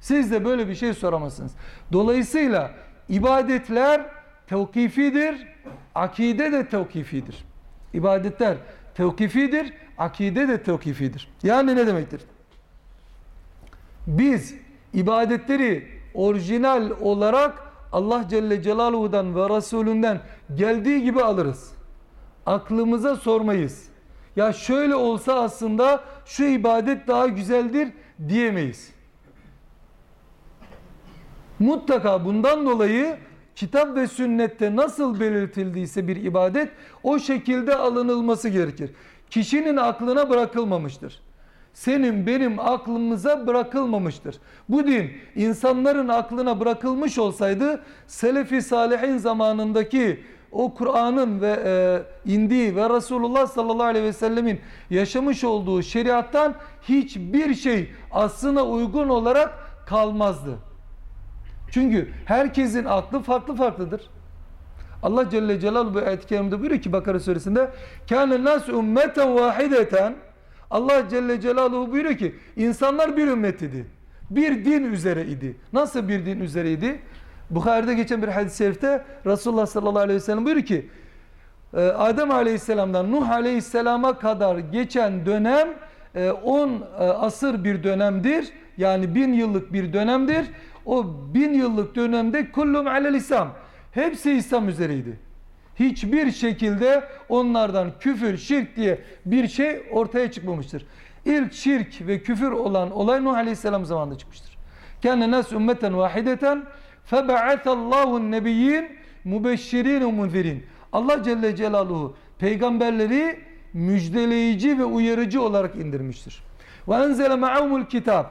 Siz de böyle bir şey soramazsınız. Dolayısıyla ibadetler tevkifidir. Akide de tevkifidir. İbadetler tevkifidir. Akide de tevkifidir. Yani ne demektir? Biz ibadetleri orijinal olarak Allah Celle Celaluhu'dan ve Resulünden geldiği gibi alırız. Aklımıza sormayız. Ya şöyle olsa aslında şu ibadet daha güzeldir diyemeyiz. Mutlaka bundan dolayı kitap ve sünnette nasıl belirtildiyse bir ibadet o şekilde alınılması gerekir. Kişinin aklına bırakılmamıştır. Senin benim aklımıza bırakılmamıştır. Bu din insanların aklına bırakılmış olsaydı Selefi Salihin zamanındaki o Kur'an'ın ve e, indiği ve Resulullah sallallahu aleyhi ve sellemin yaşamış olduğu şeriattan hiçbir şey aslına uygun olarak kalmazdı. Çünkü herkesin aklı farklı farklıdır. Allah Celle Celaluhu bu ayet-i kerimde buyuruyor ki Bakara suresinde kâne nâs ümmeten vahideten Allah Celle Celaluhu buyuruyor ki insanlar bir ümmet idi. Bir din üzere idi. Nasıl bir din üzereydi? Bukhari'de geçen bir hadis-i şerifte Resulullah sallallahu aleyhi ve sellem buyuruyor ki e, Adem aleyhisselamdan Nuh aleyhisselama kadar geçen dönem 10 e, e, asır bir dönemdir. Yani bin yıllık bir dönemdir. O bin yıllık dönemde kullum alel İslam. Hepsi İslam üzereydi. Hiçbir şekilde onlardan küfür, şirk diye bir şey ortaya çıkmamıştır. İlk şirk ve küfür olan olay Nuh Aleyhisselam zamanında çıkmıştır. Kâne nas ümmeten vahideten feba'atallahu nebiyyin mubeşşirin ve munzirin. Allah Celle Celaluhu peygamberleri müjdeleyici ve uyarıcı olarak indirmiştir. Ve enzele ma'ahumul kitab.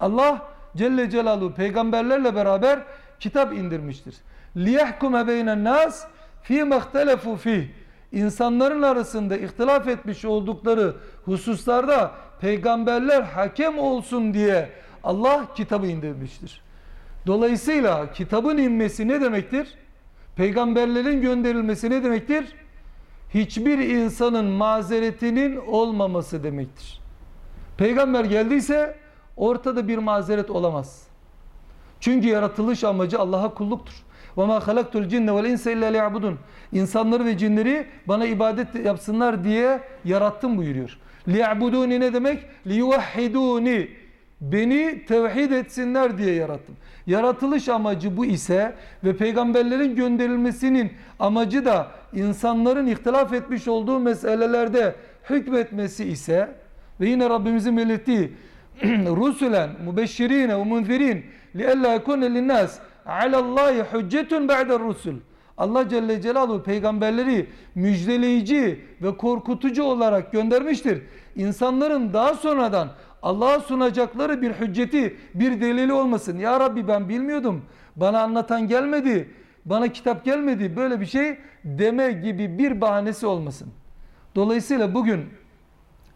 Allah Celle Celaluhu peygamberlerle beraber kitap indirmiştir. Liyahkume beynen nas fi mehtelefu fih. İnsanların arasında ihtilaf etmiş oldukları hususlarda peygamberler hakem olsun diye Allah kitabı indirmiştir. Dolayısıyla kitabın inmesi ne demektir? Peygamberlerin gönderilmesi ne demektir? Hiçbir insanın mazeretinin olmaması demektir. Peygamber geldiyse ortada bir mazeret olamaz. Çünkü yaratılış amacı Allah'a kulluktur. وَمَا خَلَقْتُ الْجِنَّ وَالْاِنْسَ اِلَّا لِيَعْبُدُونَ İnsanları ve cinleri bana ibadet yapsınlar diye yarattım buyuruyor. لِيَعْبُدُونِ ne demek? لِيُوَحِّدُونِ Beni tevhid etsinler diye yarattım. Yaratılış amacı bu ise ve peygamberlerin gönderilmesinin amacı da insanların ihtilaf etmiş olduğu meselelerde hükmetmesi ise ve yine Rabbimizin belirttiği [clears throat] rusulen mubeşşirine ve munzirin li alla yekune linnas alallahi hüccetun ba'de rusul. Allah Celle Celaluhu peygamberleri müjdeleyici ve korkutucu olarak göndermiştir. İnsanların daha sonradan Allah'a sunacakları bir hücceti, bir delili olmasın. Ya Rabbi ben bilmiyordum. Bana anlatan gelmedi. Bana kitap gelmedi. Böyle bir şey deme gibi bir bahanesi olmasın. Dolayısıyla bugün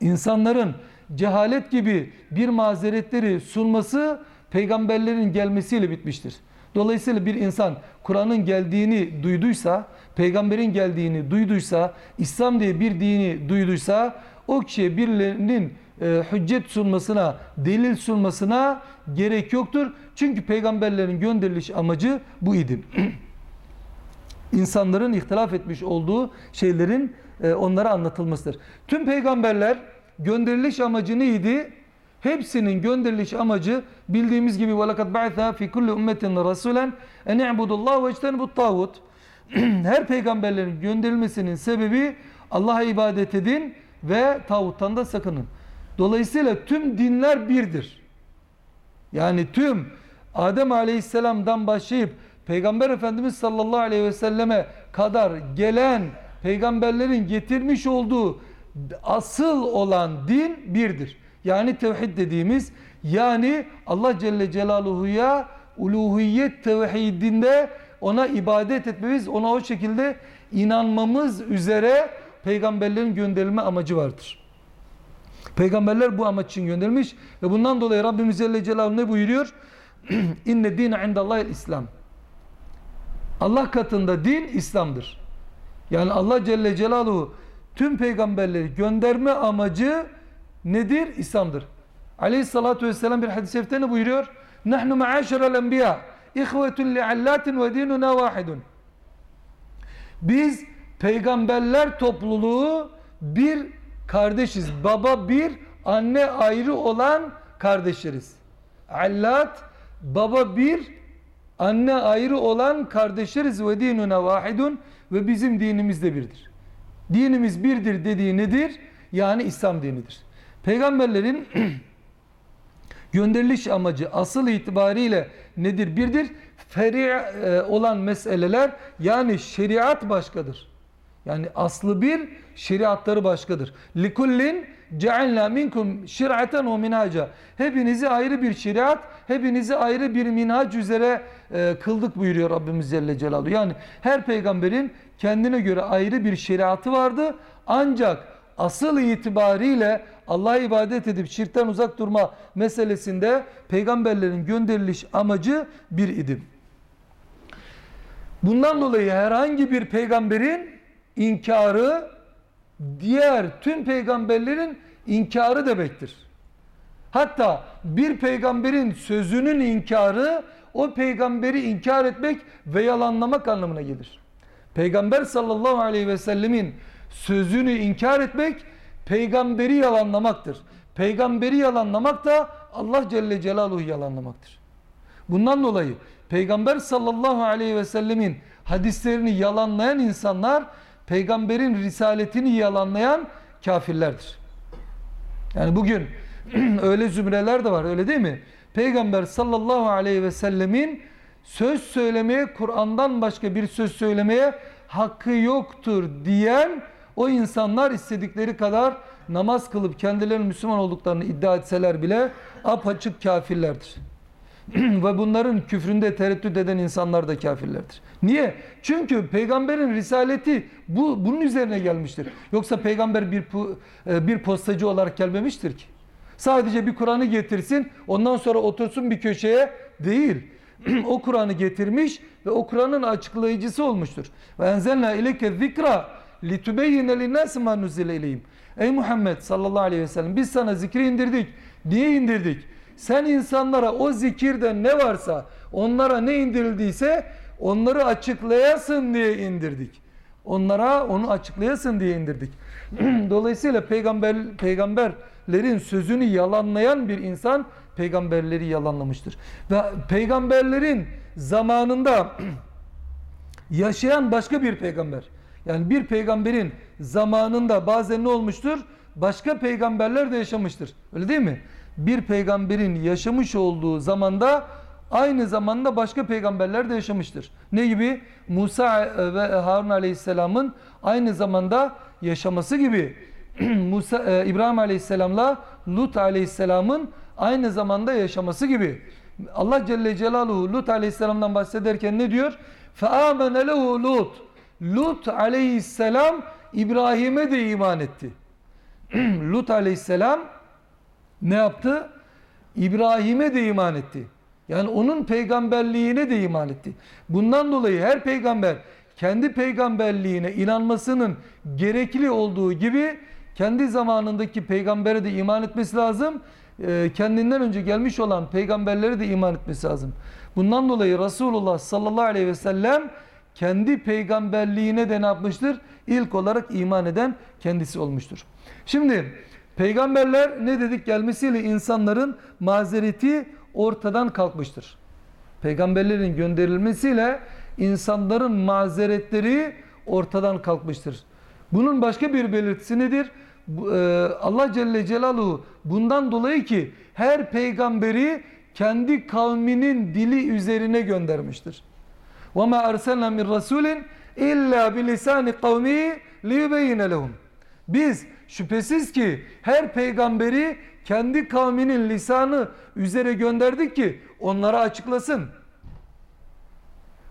insanların cehalet gibi bir mazeretleri sunması peygamberlerin gelmesiyle bitmiştir. Dolayısıyla bir insan Kur'an'ın geldiğini duyduysa, peygamberin geldiğini duyduysa, İslam diye bir dini duyduysa o kişiye birilerinin e, hüccet sunmasına, delil sunmasına gerek yoktur. Çünkü peygamberlerin gönderiliş amacı bu idi. [clears throat] İnsanların ihtilaf etmiş olduğu şeylerin e, onlara anlatılmasıdır. Tüm peygamberler gönderiliş amacı neydi? Hepsinin gönderiliş amacı bildiğimiz gibi وَلَقَدْ بَعْثَا فِي كُلِّ اُمَّةٍ رَسُولًا اَنْ اِعْبُدُ اللّٰهُ وَاجْتَنِبُ الطَّاغُوتِ Her peygamberlerin gönderilmesinin sebebi Allah'a ibadet edin ve tağuttan da sakının. Dolayısıyla tüm dinler birdir. Yani tüm Adem Aleyhisselam'dan başlayıp Peygamber Efendimiz sallallahu aleyhi ve selleme kadar gelen peygamberlerin getirmiş olduğu asıl olan din birdir. Yani tevhid dediğimiz yani Allah Celle Celaluhu'ya uluhiyet tevhidinde ona ibadet etmemiz, ona o şekilde inanmamız üzere peygamberlerin gönderilme amacı vardır. Peygamberler bu amaç için gönderilmiş ve bundan dolayı Rabbimiz Celle Celaluhu ne buyuruyor? [clears throat] İnne dine indallahil İslam. Allah katında din İslam'dır. Yani Allah Celle Celaluhu tüm peygamberleri gönderme amacı nedir? İslam'dır. Aleyhissalatu vesselam bir hadis-i şerifte ne buyuruyor? Nahnu ma'aşerel enbiya ihvetun li'allatin ve dinuna vahidun. Biz peygamberler topluluğu bir kardeşiz. Baba bir, anne ayrı olan kardeşleriz. Allat, baba bir, anne ayrı olan kardeşleriz ve dinuna vahidun ve bizim dinimiz de birdir. Dinimiz birdir dediği nedir? Yani İslam dinidir. Peygamberlerin [clears throat] gönderiliş amacı asıl itibariyle nedir? Birdir. Feri e, olan meseleler yani şeriat başkadır. Yani aslı bir, şeriatları başkadır. Likullin cealna minkum şir'aten ve minhaca. Hepinizi ayrı bir şeriat, hepinizi ayrı bir minhac üzere e, kıldık buyuruyor Rabbimiz Celle Celaluhu. Yani her peygamberin kendine göre ayrı bir şeriatı vardı. Ancak asıl itibariyle Allah'a ibadet edip şirkten uzak durma meselesinde peygamberlerin gönderiliş amacı bir idi. Bundan dolayı herhangi bir peygamberin inkarı diğer tüm peygamberlerin inkarı demektir. Hatta bir peygamberin sözünün inkarı o peygamberi inkar etmek ve yalanlamak anlamına gelir. Peygamber sallallahu aleyhi ve sellemin sözünü inkar etmek peygamberi yalanlamaktır. Peygamberi yalanlamak da Allah Celle Celaluhu yalanlamaktır. Bundan dolayı Peygamber sallallahu aleyhi ve sellemin hadislerini yalanlayan insanlar peygamberin risaletini yalanlayan kafirlerdir. Yani bugün [clears throat] öyle zümreler de var öyle değil mi? Peygamber sallallahu aleyhi ve sellemin söz söylemeye Kur'an'dan başka bir söz söylemeye hakkı yoktur diyen o insanlar istedikleri kadar namaz kılıp kendilerinin Müslüman olduklarını iddia etseler bile apaçık kafirlerdir. [clears throat] Ve bunların küfründe tereddüt eden insanlar da kafirlerdir. Niye? Çünkü peygamberin risaleti bu bunun üzerine gelmiştir. Yoksa peygamber bir e, bir postacı olarak gelmemiştir ki. Sadece bir Kur'an'ı getirsin, ondan sonra otursun bir köşeye değil. [clears throat] o Kur'an'ı getirmiş ve o Kur'an'ın açıklayıcısı olmuştur. Ve enzelna ileke zikra litubeyyine linnâsi mâ nuzile. Ey Muhammed sallallahu aleyhi ve sellem biz sana zikri indirdik. Niye indirdik? Sen insanlara o zikirde ne varsa onlara ne indirildiyse onları açıklayasın diye indirdik. Onlara onu açıklayasın diye indirdik. [clears throat] Dolayısıyla peygamber peygamberlerin sözünü yalanlayan bir insan peygamberleri yalanlamıştır. Ve peygamberlerin zamanında [clears throat] yaşayan başka bir peygamber. Yani bir peygamberin zamanında bazen ne olmuştur? Başka peygamberler de yaşamıştır. Öyle değil mi? Bir peygamberin yaşamış olduğu zamanda aynı zamanda başka peygamberler de yaşamıştır. Ne gibi? Musa ve Harun Aleyhisselam'ın aynı zamanda yaşaması gibi. [clears throat] Musa e, İbrahim Aleyhisselam'la Lut Aleyhisselam'ın aynı zamanda yaşaması gibi. Allah Celle Celaluhu Lut Aleyhisselam'dan bahsederken ne diyor? فَآمَنَ لَهُ Lut. Lut Aleyhisselam İbrahim'e de iman etti. [clears throat] Lut Aleyhisselam ne yaptı? İbrahim'e de iman etti. Yani onun peygamberliğine de iman etti. Bundan dolayı her peygamber kendi peygamberliğine inanmasının gerekli olduğu gibi kendi zamanındaki peygambere de iman etmesi lazım. Ee, kendinden önce gelmiş olan peygamberlere de iman etmesi lazım. Bundan dolayı Resulullah sallallahu aleyhi ve sellem kendi peygamberliğine de ne yapmıştır? İlk olarak iman eden kendisi olmuştur. Şimdi peygamberler ne dedik gelmesiyle insanların mazereti ortadan kalkmıştır. Peygamberlerin gönderilmesiyle insanların mazeretleri ortadan kalkmıştır. Bunun başka bir belirtisi nedir? E, Allah Celle Celaluhu bundan dolayı ki her peygamberi kendi kavminin dili üzerine göndermiştir. وَمَا أَرْسَلْنَا مِنْ رَسُولٍ اِلَّا بِلِسَانِ قَوْمِهِ لِيُبَيِّنَ لَهُمْ Biz şüphesiz ki her peygamberi kendi kavminin lisanı üzere gönderdik ki onlara açıklasın.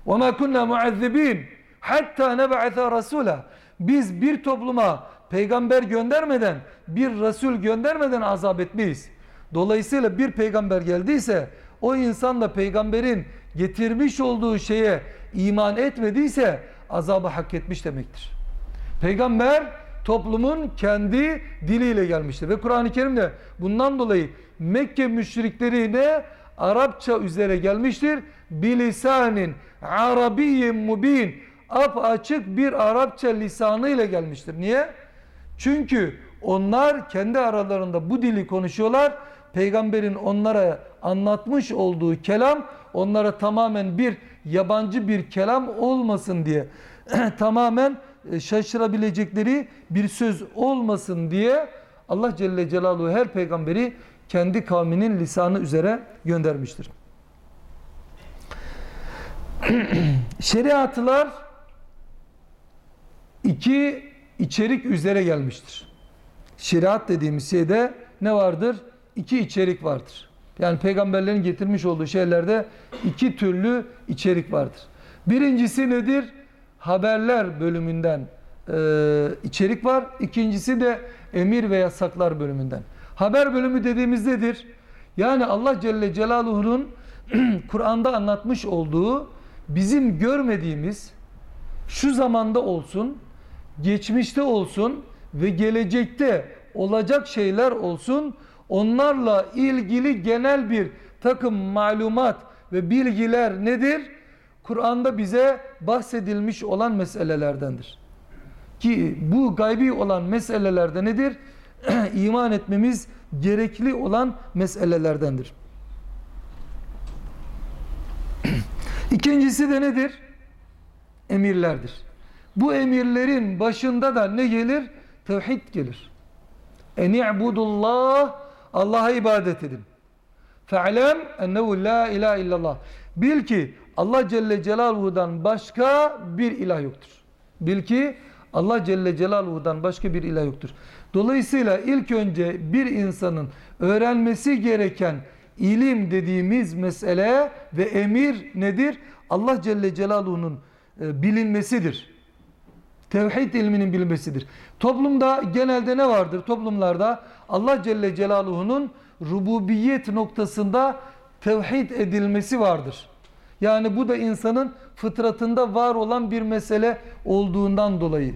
وَمَا كُنَّا مُعَذِّب۪ينَ Hatta neb'ate rasula. Biz bir topluma peygamber göndermeden, bir Resul göndermeden azap etmeyiz. Dolayısıyla bir peygamber geldiyse o insan da peygamberin getirmiş olduğu şeye iman etmediyse azabı hak etmiş demektir. Peygamber toplumun kendi diliyle gelmiştir. Ve Kur'an-ı Kerim'de bundan dolayı Mekke müşriklerine Arapça üzere gelmiştir. Bilisanin Arabiyyin mubin ap açık bir Arapça lisanı ile gelmiştir. Niye? Çünkü onlar kendi aralarında bu dili konuşuyorlar. Peygamberin onlara anlatmış olduğu kelam onlara tamamen bir yabancı bir kelam olmasın diye [clears throat] tamamen şaşırabilecekleri bir söz olmasın diye Allah Celle Celaluhu her peygamberi kendi kavminin lisanı üzere göndermiştir. [clears throat] Şeriatlar iki içerik üzere gelmiştir. Şeriat dediğimiz şeyde ne vardır? İki içerik vardır. Yani peygamberlerin getirmiş olduğu şeylerde iki türlü içerik vardır. Birincisi nedir? Haberler bölümünden e, içerik var. İkincisi de emir ve yasaklar bölümünden. Haber bölümü dediğimiz nedir? Yani Allah Celle Celaluhu'nun [clears throat] Kur'an'da anlatmış olduğu bizim görmediğimiz şu zamanda olsun, geçmişte olsun ve gelecekte olacak şeyler olsun onlarla ilgili genel bir takım malumat ve bilgiler nedir? Kur'an'da bize bahsedilmiş olan meselelerdendir. Ki bu gaybi olan meselelerde nedir? [clears throat] İman etmemiz gerekli olan meselelerdendir. [clears throat] İkincisi de nedir? Emirlerdir. Bu emirlerin başında da ne gelir? Tevhid gelir. En i'budullah Allah'a ibadet edin. Fe'lem ennehu la ilahe illallah. Bil ki Allah Celle Celaluhu'dan başka bir ilah yoktur. Bil ki Allah Celle Celaluhu'dan başka bir ilah yoktur. Dolayısıyla ilk önce bir insanın öğrenmesi gereken ilim dediğimiz mesele ve emir nedir? Allah Celle Celaluhu'nun e, bilinmesidir. Tevhid ilminin bilinmesidir. Toplumda genelde ne vardır? Toplumlarda Allah Celle Celaluhu'nun rububiyet noktasında tevhid edilmesi vardır. Yani bu da insanın fıtratında var olan bir mesele olduğundan dolayı.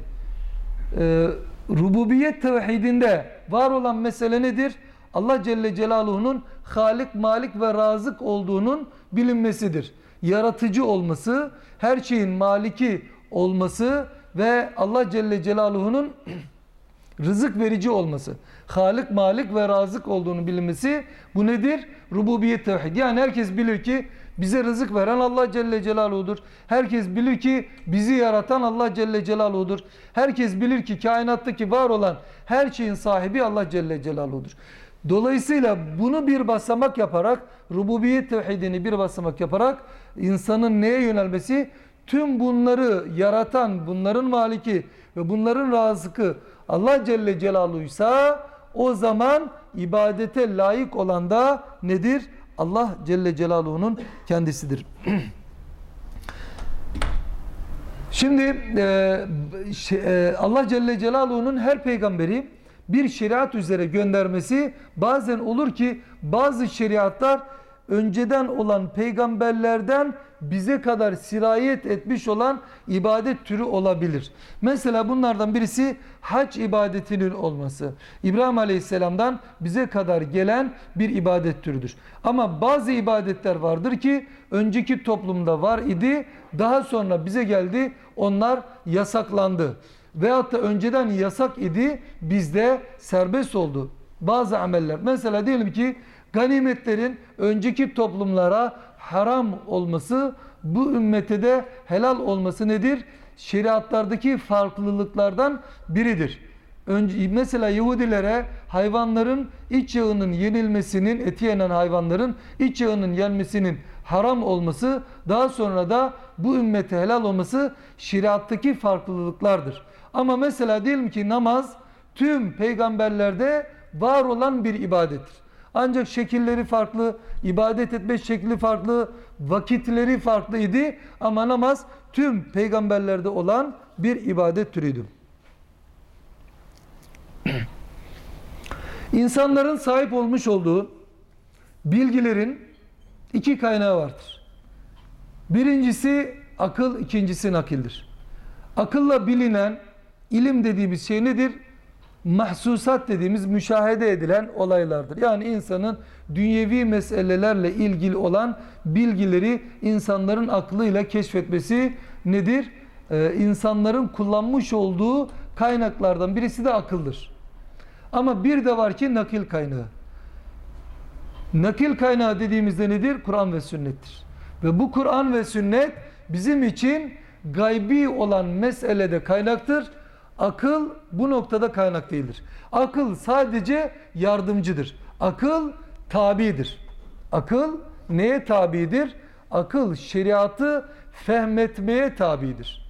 Ee, rububiyet tevhidinde var olan mesele nedir? Allah Celle Celaluhu'nun Halik, Malik ve Razık olduğunun bilinmesidir. Yaratıcı olması, her şeyin maliki olması ve Allah Celle Celaluhu'nun [clears throat] rızık verici olması. Halik, Malik ve Razık olduğunu bilinmesi bu nedir? Rububiyet tevhid. Yani herkes bilir ki bize rızık veren Allah Celle Celaluhu'dur. Herkes bilir ki bizi yaratan Allah Celle Celaluhu'dur. Herkes bilir ki kainattaki var olan her şeyin sahibi Allah Celle Celaluhu'dur. Dolayısıyla bunu bir basamak yaparak, rububiyet tevhidini bir basamak yaparak insanın neye yönelmesi? Tüm bunları yaratan, bunların maliki ve bunların razıkı Allah Celle Celaluhu'ysa o zaman ibadete layık olan da nedir? Allah Celle Celaluhu'nun kendisidir. Şimdi e, e, Allah Celle Celaluhu'nun her peygamberi bir şeriat üzere göndermesi bazen olur ki bazı şeriatlar önceden olan peygamberlerden bize kadar sirayet etmiş olan ibadet türü olabilir. Mesela bunlardan birisi hac ibadetinin olması. İbrahim Aleyhisselam'dan bize kadar gelen bir ibadet türüdür. Ama bazı ibadetler vardır ki önceki toplumda var idi. Daha sonra bize geldi onlar yasaklandı. Veyahut da önceden yasak idi bizde serbest oldu. Bazı ameller. Mesela diyelim ki ganimetlerin önceki toplumlara haram olması bu ümmete de helal olması nedir? Şeriatlardaki farklılıklardan biridir. Önce, mesela Yahudilere hayvanların iç yağının yenilmesinin, eti yenen hayvanların iç yağının yenmesinin haram olması, daha sonra da bu ümmete helal olması şeriattaki farklılıklardır. Ama mesela diyelim ki namaz tüm peygamberlerde var olan bir ibadettir. Ancak şekilleri farklı, ibadet etme şekli farklı, vakitleri farklı idi ama namaz tüm peygamberlerde olan bir ibadet türüydü. [clears throat] İnsanların sahip olmuş olduğu bilgilerin iki kaynağı vardır. Birincisi akıl, ikincisi nakildir. Akılla bilinen ilim dediğimiz şey nedir? Mahsusat dediğimiz müşahede edilen olaylardır. Yani insanın dünyevi meselelerle ilgili olan bilgileri insanların aklıyla keşfetmesi nedir? Ee, insanların kullanmış olduğu kaynaklardan birisi de akıldır. Ama bir de var ki nakil kaynağı. Nakil kaynağı dediğimizde nedir? Kur'an ve sünnettir. Ve bu Kur'an ve sünnet bizim için gaybi olan meselede kaynaktır. Akıl bu noktada kaynak değildir. Akıl sadece yardımcıdır. Akıl tabidir. Akıl neye tabidir? Akıl şeriatı fehmetmeye tabidir.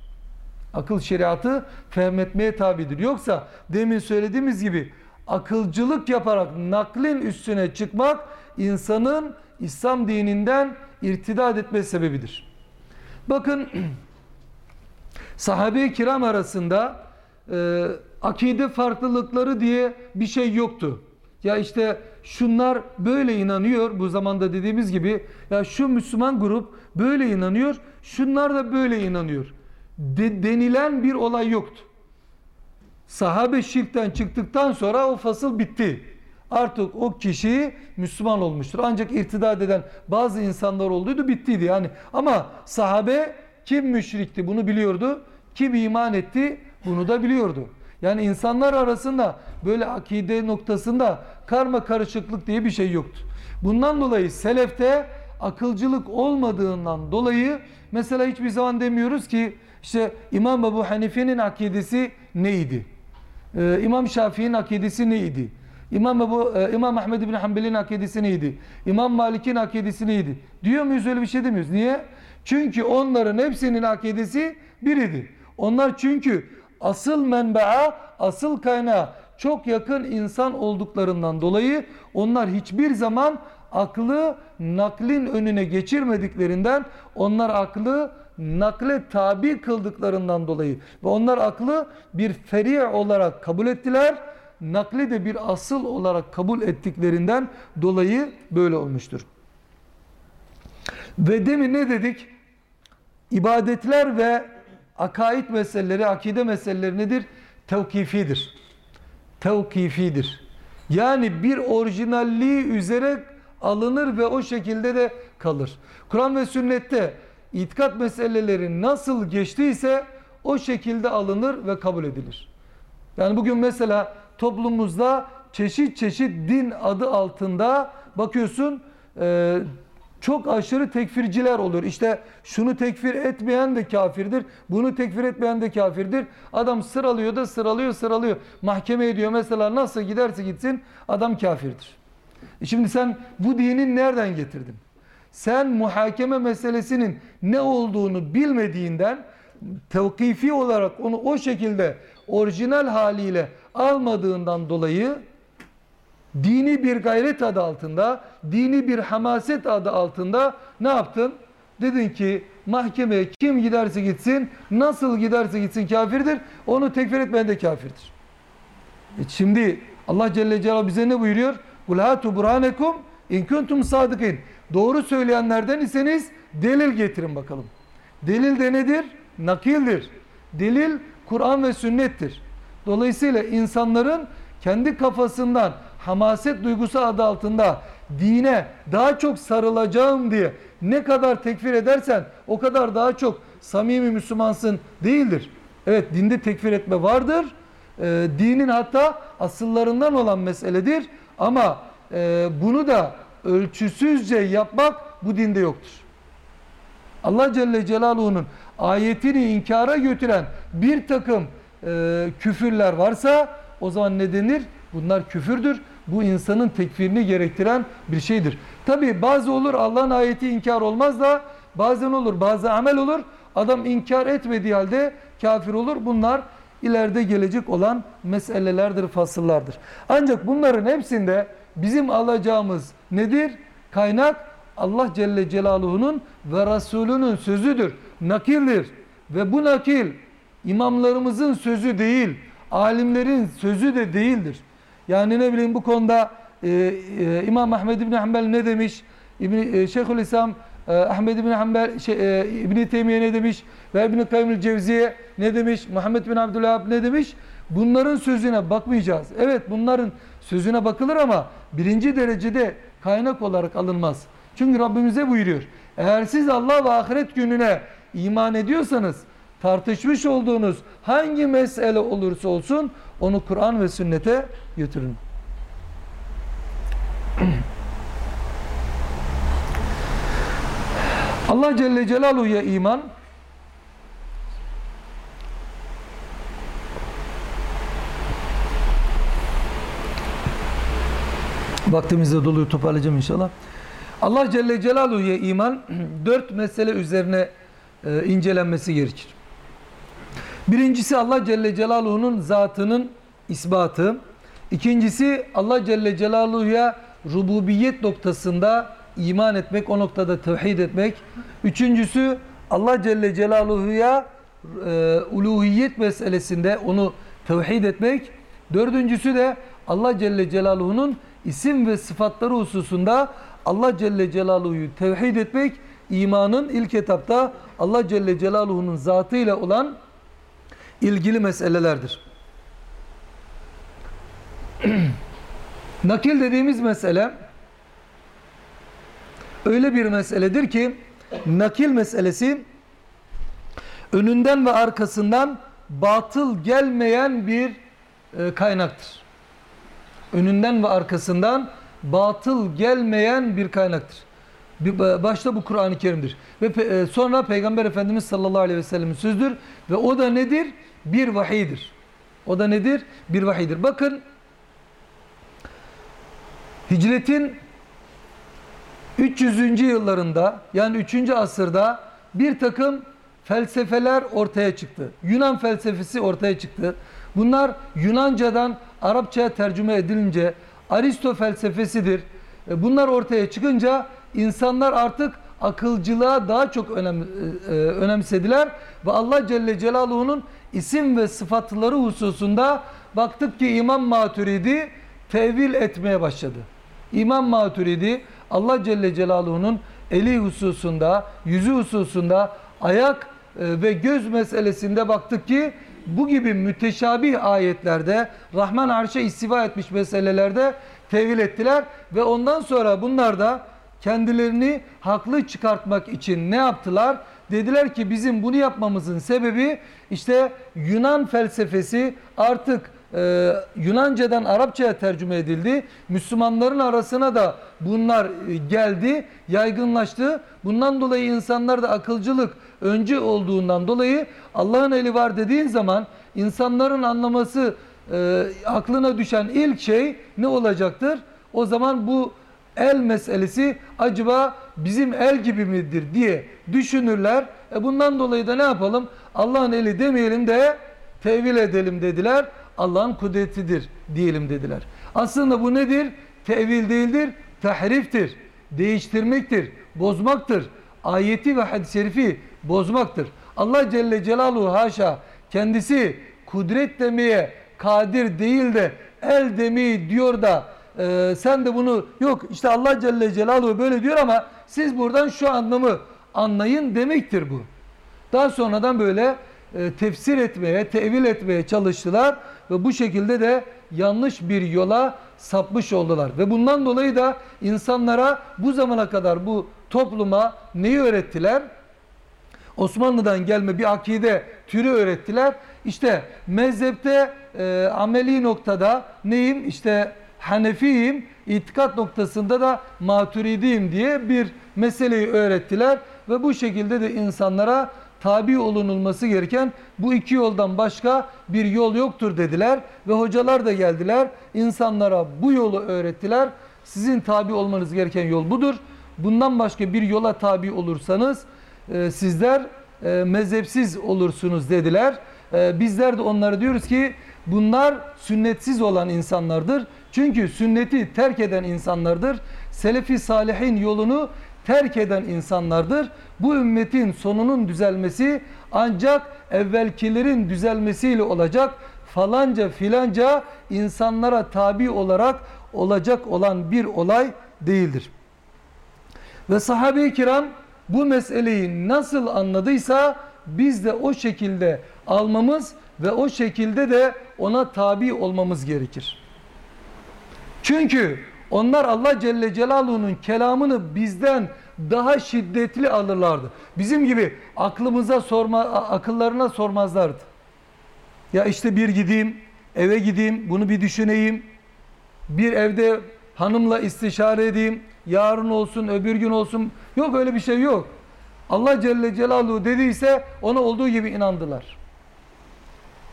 Akıl şeriatı fehmetmeye tabidir. Yoksa demin söylediğimiz gibi akılcılık yaparak naklin üstüne çıkmak insanın İslam dininden irtidat etme sebebidir. Bakın [clears throat] sahabe-i kiram arasında e, akide farklılıkları diye bir şey yoktu. Ya işte şunlar böyle inanıyor bu zamanda dediğimiz gibi ya şu Müslüman grup böyle inanıyor şunlar da böyle inanıyor de, denilen bir olay yoktu. Sahabe şirkten çıktıktan sonra o fasıl bitti. Artık o kişi Müslüman olmuştur. Ancak irtidat eden bazı insanlar olduydu bittiydi yani. Ama sahabe kim müşrikti bunu biliyordu. Kim iman etti bunu da biliyordu. Yani insanlar arasında böyle akide noktasında karma karışıklık diye bir şey yoktu. Bundan dolayı selefte akılcılık olmadığından dolayı mesela hiçbir zaman demiyoruz ki işte İmam Ebu Hanife'nin akidesi neydi? Ee, İmam Şafii'nin akidesi neydi? İmam Ebu, e, İmam Ahmed bin Hanbel'in akidesi neydi? İmam Malik'in akidesi neydi? Diyor muyuz öyle bir şey demiyoruz. Niye? Çünkü onların hepsinin akidesi biridir. Onlar çünkü asıl menbaa, asıl kaynağı çok yakın insan olduklarından dolayı onlar hiçbir zaman aklı naklin önüne geçirmediklerinden onlar aklı nakle tabi kıldıklarından dolayı ve onlar aklı bir feri olarak kabul ettiler. Nakli de bir asıl olarak kabul ettiklerinden dolayı böyle olmuştur. Ve demin ne dedik? İbadetler ve akaid meseleleri, akide meseleleri nedir? Tevkifidir. Tevkifidir. Yani bir orijinalliği üzere alınır ve o şekilde de kalır. Kur'an ve sünnette itikat meseleleri nasıl geçtiyse o şekilde alınır ve kabul edilir. Yani bugün mesela toplumumuzda çeşit çeşit din adı altında bakıyorsun e, çok aşırı tekfirciler olur. İşte şunu tekfir etmeyen de kafirdir. Bunu tekfir etmeyen de kafirdir. Adam sıralıyor da sıralıyor sıralıyor. Mahkemeye diyor mesela nasıl giderse gitsin adam kafirdir. E şimdi sen bu dinin nereden getirdin? Sen muhakeme meselesinin ne olduğunu bilmediğinden tevkifi olarak onu o şekilde orijinal haliyle almadığından dolayı dini bir gayret adı altında, dini bir hamaset adı altında ne yaptın? Dedin ki mahkemeye kim giderse gitsin, nasıl giderse gitsin kafirdir. Onu tekfir etmeyen de kafirdir. E şimdi Allah Celle Celaluhu bize ne buyuruyor? Kul hatu burhanekum in kuntum. Doğru söyleyenlerden iseniz delil getirin bakalım. Delil de nedir? Nakildir. Delil Kur'an ve sünnettir. Dolayısıyla insanların kendi kafasından hamaset duygusu adı altında dine daha çok sarılacağım diye ne kadar tekfir edersen o kadar daha çok samimi Müslümansın değildir. Evet dinde tekfir etme vardır. Ee, dinin hatta asıllarından olan meseledir. Ama e, bunu da ölçüsüzce yapmak bu dinde yoktur. Allah Celle Celaluhu'nun ayetini inkara götüren bir takım e, küfürler varsa o zaman ne denir? Bunlar küfürdür. Bu insanın tekfirini gerektiren bir şeydir. Tabi bazı olur Allah'ın ayeti inkar olmaz da bazen olur bazı amel olur. Adam inkar etmediği halde kafir olur. Bunlar ileride gelecek olan meselelerdir, fasıllardır. Ancak bunların hepsinde bizim alacağımız nedir? Kaynak Allah Celle Celaluhu'nun ve Resulünün sözüdür, nakildir. Ve bu nakil imamlarımızın sözü değil, alimlerin sözü de değildir. Yani ne bileyim bu konuda e, e, İmam Ahmed İbni Hanbel ne demiş? İbn e, Şeyhülislam e, Ahmed İbni Hanbel şey, e, İbni Teymiye ne demiş? Ve İbni Kayyum Cevziye ne demiş? Muhammed bin Abdülhab ne demiş? Bunların sözüne bakmayacağız. Evet bunların sözüne bakılır ama birinci derecede kaynak olarak alınmaz. Çünkü Rabbimize buyuruyor. Eğer siz Allah ve ahiret gününe iman ediyorsanız tartışmış olduğunuz hangi mesele olursa olsun onu Kur'an ve sünnete götürün. Allah Celle Celaluhu'ya iman Vaktimizde doluyu toparlayacağım inşallah. Allah Celle Celaluhu'ya iman [clears throat] dört mesele üzerine e, incelenmesi gerekir. Birincisi Allah Celle Celaluhu'nun zatının isbatı. İkincisi Allah Celle Celaluhu'ya rububiyet noktasında iman etmek, o noktada tevhid etmek. Üçüncüsü Allah Celle Celaluhu'ya e, uluhiyet meselesinde onu tevhid etmek. Dördüncüsü de Allah Celle Celaluhu'nun isim ve sıfatları hususunda Allah Celle Celaluhu'yu tevhid etmek imanın ilk etapta Allah Celle Celaluhu'nun zatıyla olan ilgili meselelerdir. [clears throat] Nakil dediğimiz mesele öyle bir meseledir ki nakil meselesi önünden ve arkasından batıl gelmeyen bir e, kaynaktır. Önünden ve arkasından batıl gelmeyen bir kaynaktır. Başta bu Kur'an-ı Kerim'dir. Ve e, sonra Peygamber Efendimiz sallallahu aleyhi ve sellem'in sözdür. Ve o da nedir? Bir vahiydir. O da nedir? Bir vahiydir. Bakın Hicretin 300. yıllarında yani 3. asırda bir takım felsefeler ortaya çıktı. Yunan felsefesi ortaya çıktı. Bunlar Yunancadan Arapçaya tercüme edilince Aristo felsefesidir. E, bunlar ortaya çıkınca insanlar artık akılcılığa daha çok önem, e, e, önemsediler ve Allah Celle Celaluhu'nun isim ve sıfatları hususunda baktık ki İmam Maturidi tevil etmeye başladı. İmam Maturidi Allah Celle Celaluhu'nun eli hususunda, yüzü hususunda, ayak ve göz meselesinde baktık ki bu gibi müteşabih ayetlerde Rahman arşa istiva etmiş meselelerde tevil ettiler ve ondan sonra bunlar da kendilerini haklı çıkartmak için ne yaptılar? Dediler ki bizim bunu yapmamızın sebebi işte Yunan felsefesi artık e, Yunanca'dan Arapçaya tercüme edildi. Müslümanların arasına da bunlar e, geldi, yaygınlaştı. Bundan dolayı insanlarda akılcılık önce olduğundan dolayı Allah'ın eli var dediğin zaman insanların anlaması e, aklına düşen ilk şey ne olacaktır? O zaman bu el meselesi acaba bizim el gibi midir diye düşünürler. E bundan dolayı da ne yapalım? Allah'ın eli demeyelim de tevil edelim dediler. Allah'ın kudretidir diyelim dediler. Aslında bu nedir? Tevil değildir, tahriftir, değiştirmektir, bozmaktır. Ayeti ve hadis-i şerifi bozmaktır. Allah Celle Celaluhu haşa kendisi kudret demeye kadir değil de el demeyi diyor da e, sen de bunu yok işte Allah Celle Celaluhu böyle diyor ama siz buradan şu anlamı anlayın demektir bu. Daha sonradan böyle e, tefsir etmeye, tevil etmeye çalıştılar ve bu şekilde de yanlış bir yola sapmış oldular. Ve bundan dolayı da insanlara bu zamana kadar bu topluma neyi öğrettiler? Osmanlı'dan gelme bir akide türü öğrettiler. İşte mezhepte e, ameli noktada neyim? İşte Hanefiyim, itikat noktasında da maturidiyim diye bir meseleyi öğrettiler. Ve bu şekilde de insanlara tabi olunulması gereken bu iki yoldan başka bir yol yoktur dediler. Ve hocalar da geldiler insanlara bu yolu öğrettiler. Sizin tabi olmanız gereken yol budur. Bundan başka bir yola tabi olursanız e, sizler e, mezhepsiz olursunuz dediler. E, bizler de onlara diyoruz ki bunlar sünnetsiz olan insanlardır. Çünkü sünneti terk eden insanlardır. Selefi salihin yolunu terk eden insanlardır. Bu ümmetin sonunun düzelmesi ancak evvelkilerin düzelmesiyle olacak. Falanca filanca insanlara tabi olarak olacak olan bir olay değildir. Ve sahabe-i kiram bu meseleyi nasıl anladıysa biz de o şekilde almamız ve o şekilde de ona tabi olmamız gerekir. Çünkü onlar Allah Celle Celaluhu'nun kelamını bizden daha şiddetli alırlardı. Bizim gibi aklımıza sorma, akıllarına sormazlardı. Ya işte bir gideyim, eve gideyim, bunu bir düşüneyim. Bir evde hanımla istişare edeyim. Yarın olsun, öbür gün olsun. Yok öyle bir şey yok. Allah Celle Celaluhu dediyse ona olduğu gibi inandılar.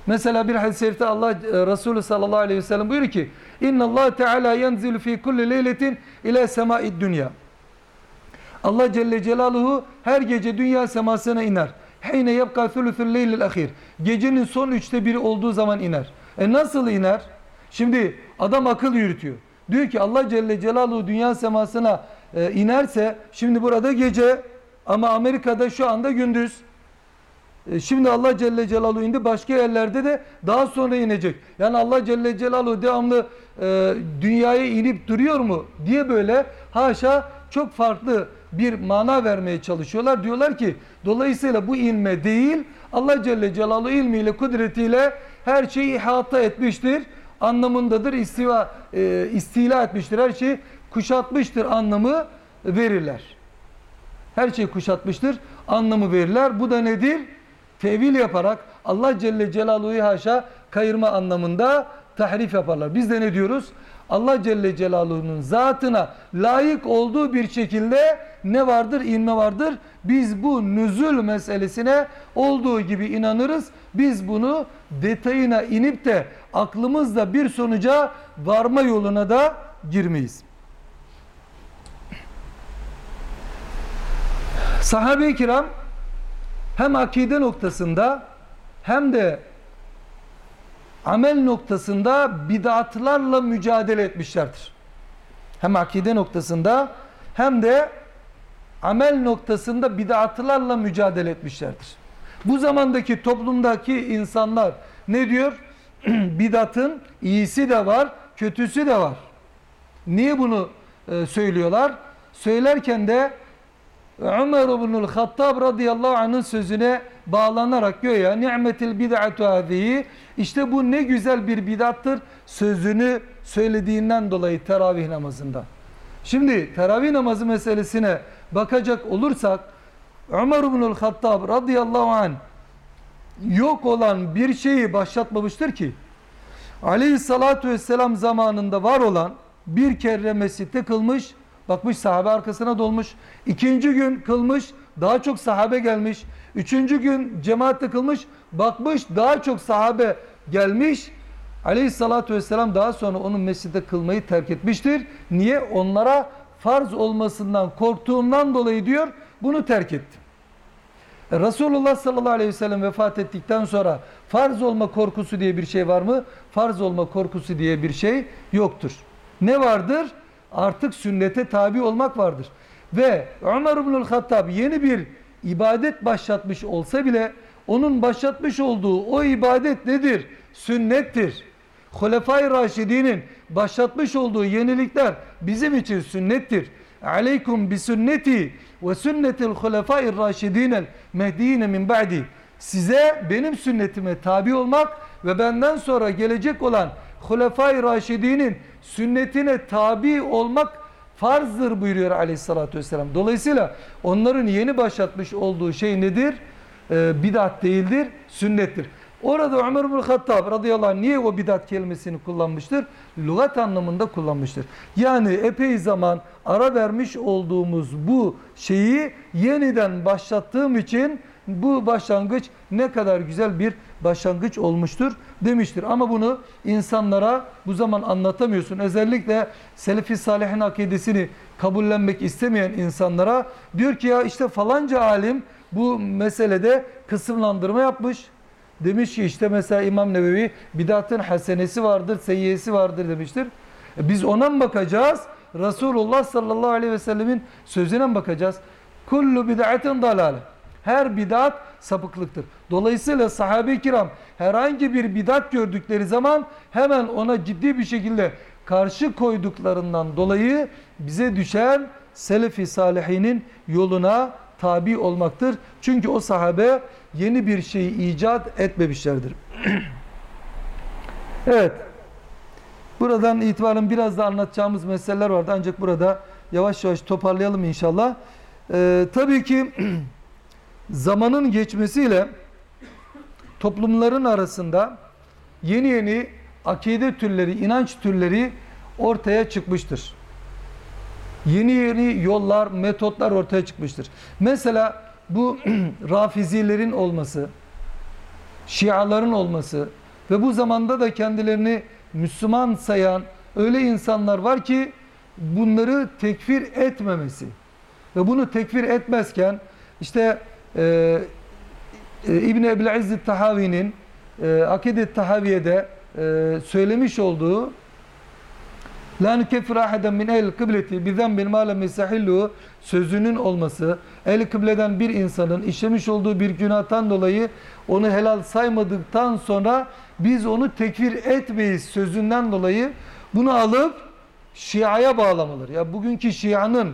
Mesela bir hadis-i şerifte Allah e, Resulü sallallahu aleyhi ve sellem buyuruyor ki İnna Allah Teala yenzil fi kulli leyletin ila sema'id dünya. Allah Celle Celaluhu her gece dünya semasına iner. Heyne yebka thuluthul leylil ahir. Gecenin son üçte biri olduğu zaman iner. E nasıl iner? Şimdi adam akıl yürütüyor. Diyor ki Allah Celle Celaluhu dünya semasına e, inerse şimdi burada gece ama Amerika'da şu anda gündüz. E, şimdi Allah Celle Celaluhu indi başka yerlerde de daha sonra inecek. Yani Allah Celle Celaluhu devamlı e, dünyaya inip duruyor mu diye böyle haşa çok farklı bir mana vermeye çalışıyorlar. Diyorlar ki dolayısıyla bu inme değil Allah Celle Celaluhu ilmiyle kudretiyle her şeyi ihata etmiştir anlamındadır. İstiva, e, istila etmiştir. Her şeyi kuşatmıştır anlamı verirler. Her şeyi kuşatmıştır anlamı verirler. Bu da nedir? Tevil yaparak Allah Celle Celaluhu'yu haşa kayırma anlamında tahrif yaparlar. Biz de ne diyoruz? Allah Celle Celaluhu'nun zatına layık olduğu bir şekilde ne vardır? İnme vardır. Biz bu nüzül meselesine olduğu gibi inanırız. Biz bunu detayına inip de aklımızla bir sonuca varma yoluna da girmeyiz. Sahabe-i kiram hem akide noktasında hem de amel noktasında bid'atlarla mücadele etmişlerdir. Hem akide noktasında hem de amel noktasında bid'atlarla mücadele etmişlerdir. Bu zamandaki toplumdaki insanlar ne diyor? [clears throat] Bidatın iyisi de var, kötüsü de var. Niye bunu e, söylüyorlar? Söylerken de Ömer ibnül Hattab radıyallahu anh'ın sözüne bağlanarak göya ni'metil bid'atu hadihi işte bu ne güzel bir bidattır sözünü söylediğinden dolayı teravih namazında. Şimdi teravih namazı meselesine bakacak olursak Ömer ibnül Hattab radıyallahu anh yok olan bir şeyi başlatmamıştır ki aleyhissalatu vesselam zamanında var olan bir kere mescitte kılmış Bakmış sahabe arkasına dolmuş. İkinci gün kılmış. Daha çok sahabe gelmiş. Üçüncü gün cemaatle kılmış. Bakmış daha çok sahabe gelmiş. Aleyhissalatü vesselam daha sonra onun mescide kılmayı terk etmiştir. Niye? Onlara farz olmasından korktuğundan dolayı diyor bunu terk etti. E, Resulullah sallallahu aleyhi ve sellem vefat ettikten sonra farz olma korkusu diye bir şey var mı? Farz olma korkusu diye bir şey yoktur. Ne vardır? Artık sünnete tabi olmak vardır. Ve Ömer İbnül Hattab yeni bir ibadet başlatmış olsa bile onun başlatmış olduğu o ibadet nedir? Sünnettir. Hulefai Raşidinin başlatmış olduğu yenilikler bizim için sünnettir. Aleykum bi sünneti ve sünnetil hulefai raşidinel mehdiyine min ba'di. Size benim sünnetime tabi olmak ve benden sonra gelecek olan Hulefai Raşidinin sünnetine tabi olmak farzdır buyuruyor aleyhissalatü vesselam. Dolayısıyla onların yeni başlatmış olduğu şey nedir? Ee, bidat değildir, sünnettir. Orada Ömer bin Hattab radıyallahu anh niye o bidat kelimesini kullanmıştır? Lügat anlamında kullanmıştır. Yani epey zaman ara vermiş olduğumuz bu şeyi yeniden başlattığım için bu başlangıç ne kadar güzel bir başlangıç olmuştur demiştir. Ama bunu insanlara bu zaman anlatamıyorsun. Özellikle Selefi Salihin akidesini kabullenmek istemeyen insanlara diyor ki ya işte falanca alim bu meselede kısımlandırma yapmış. Demiş ki işte mesela İmam Nevevi bidatın hasenesi vardır, seyyesi vardır demiştir. E biz ona mı bakacağız? Resulullah sallallahu aleyhi ve sellemin sözüne mi bakacağız? Kullu bid'atin dalale. Her bidat sapıklıktır. Dolayısıyla sahabe-i kiram herhangi bir bidat gördükleri zaman hemen ona ciddi bir şekilde karşı koyduklarından dolayı bize düşen Selefi Salihinin yoluna tabi olmaktır. Çünkü o sahabe yeni bir şeyi icat etmemişlerdir. [clears throat] evet. Buradan itibaren biraz da anlatacağımız meseleler vardı. Ancak burada yavaş yavaş toparlayalım inşallah. Ee, tabii ki [clears throat] zamanın geçmesiyle toplumların arasında yeni yeni akide türleri, inanç türleri ortaya çıkmıştır. Yeni yeni yollar, metotlar ortaya çıkmıştır. Mesela bu [clears throat] rafizilerin olması, şiaların olması ve bu zamanda da kendilerini Müslüman sayan öyle insanlar var ki bunları tekfir etmemesi ve bunu tekfir etmezken işte e, e, İbn Ebil İzz Tahavi'nin e, Akide Tahaviye'de e, söylemiş olduğu La nukeffir aheden min ehl kıbleti bi zenbin ma lem sözünün olması el kıbleden bir insanın işlemiş olduğu bir günahtan dolayı onu helal saymadıktan sonra biz onu tekfir etmeyiz sözünden dolayı bunu alıp Şia'ya bağlamaları. Ya bugünkü Şia'nın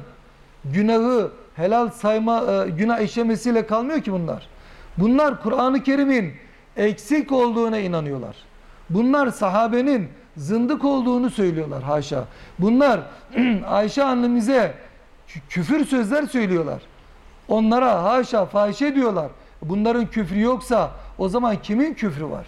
günahı helal sayma e, günah işlemesiyle kalmıyor ki bunlar. Bunlar Kur'an-ı Kerim'in eksik olduğuna inanıyorlar. Bunlar sahabenin zındık olduğunu söylüyorlar haşa. Bunlar [clears throat] Ayşe annemize küfür sözler söylüyorlar. Onlara haşa fahişe diyorlar. Bunların küfrü yoksa o zaman kimin küfrü var?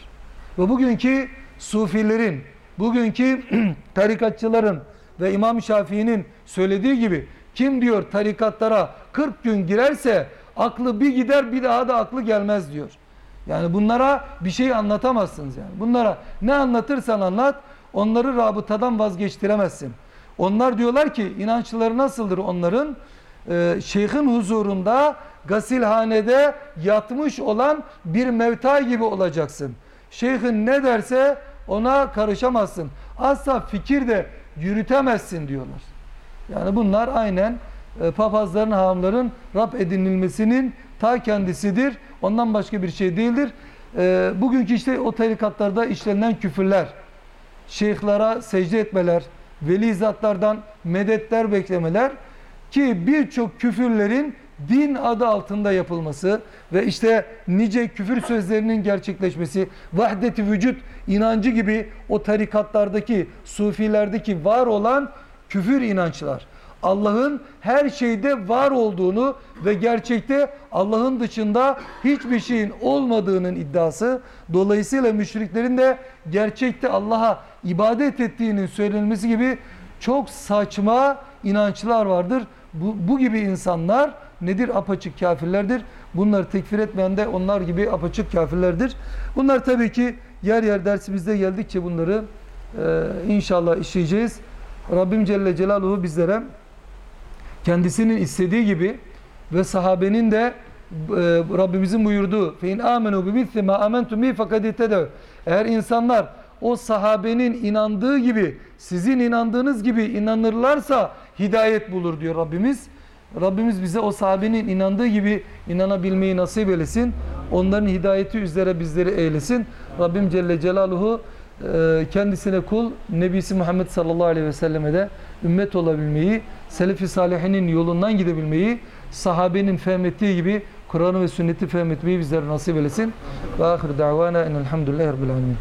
Ve bugünkü sufilerin, bugünkü [clears throat] tarikatçıların ve İmam Şafii'nin söylediği gibi kim diyor tarikatlara 40 gün girerse aklı bir gider bir daha da aklı gelmez diyor. Yani bunlara bir şey anlatamazsınız yani. Bunlara ne anlatırsan anlat onları rabıtadan vazgeçtiremezsin. Onlar diyorlar ki inançları nasıldır onların? Ee, şeyhin huzurunda gasilhanede yatmış olan bir mevta gibi olacaksın. Şeyhin ne derse ona karışamazsın. Asla fikir de yürütemezsin diyorlar. Yani bunlar aynen e, papazların, hahamların Rab edinilmesinin ta kendisidir. Ondan başka bir şey değildir. E, bugünkü işte o tarikatlarda işlenen küfürler, şeyhlere secde etmeler, veli zatlardan medetler beklemeler ki birçok küfürlerin din adı altında yapılması ve işte nice küfür sözlerinin gerçekleşmesi, vahdet-i vücut inancı gibi o tarikatlardaki, sufilerdeki var olan küfür inançlar. Allah'ın her şeyde var olduğunu ve gerçekte Allah'ın dışında hiçbir şeyin olmadığının iddiası. Dolayısıyla müşriklerin de gerçekte Allah'a ibadet ettiğinin söylenmesi gibi çok saçma inançlar vardır. Bu, bu gibi insanlar nedir? Apaçık kafirlerdir. Bunları tekfir etmeyen de onlar gibi apaçık kafirlerdir. Bunlar tabii ki yer yer dersimizde geldikçe bunları e, inşallah işleyeceğiz. Rabbim Celle Celaluhu bizlere kendisinin istediği gibi ve sahabenin de e, Rabbimizin buyurduğu amenu bi misli ma amentum bi fakad Eğer insanlar o sahabenin inandığı gibi sizin inandığınız gibi inanırlarsa hidayet bulur diyor Rabbimiz. Rabbimiz bize o sahabenin inandığı gibi inanabilmeyi nasip eylesin. Onların hidayeti üzere bizleri eylesin. Rabbim Celle Celaluhu kendisine kul, Nebisi Muhammed sallallahu aleyhi ve selleme de ümmet olabilmeyi, Selefi Salihinin yolundan gidebilmeyi, sahabenin fehmettiği gibi Kur'an'ı ve sünneti fehmetmeyi bizlere nasip eylesin. Ve ahir da'vana enelhamdülillahi rabbil alemin.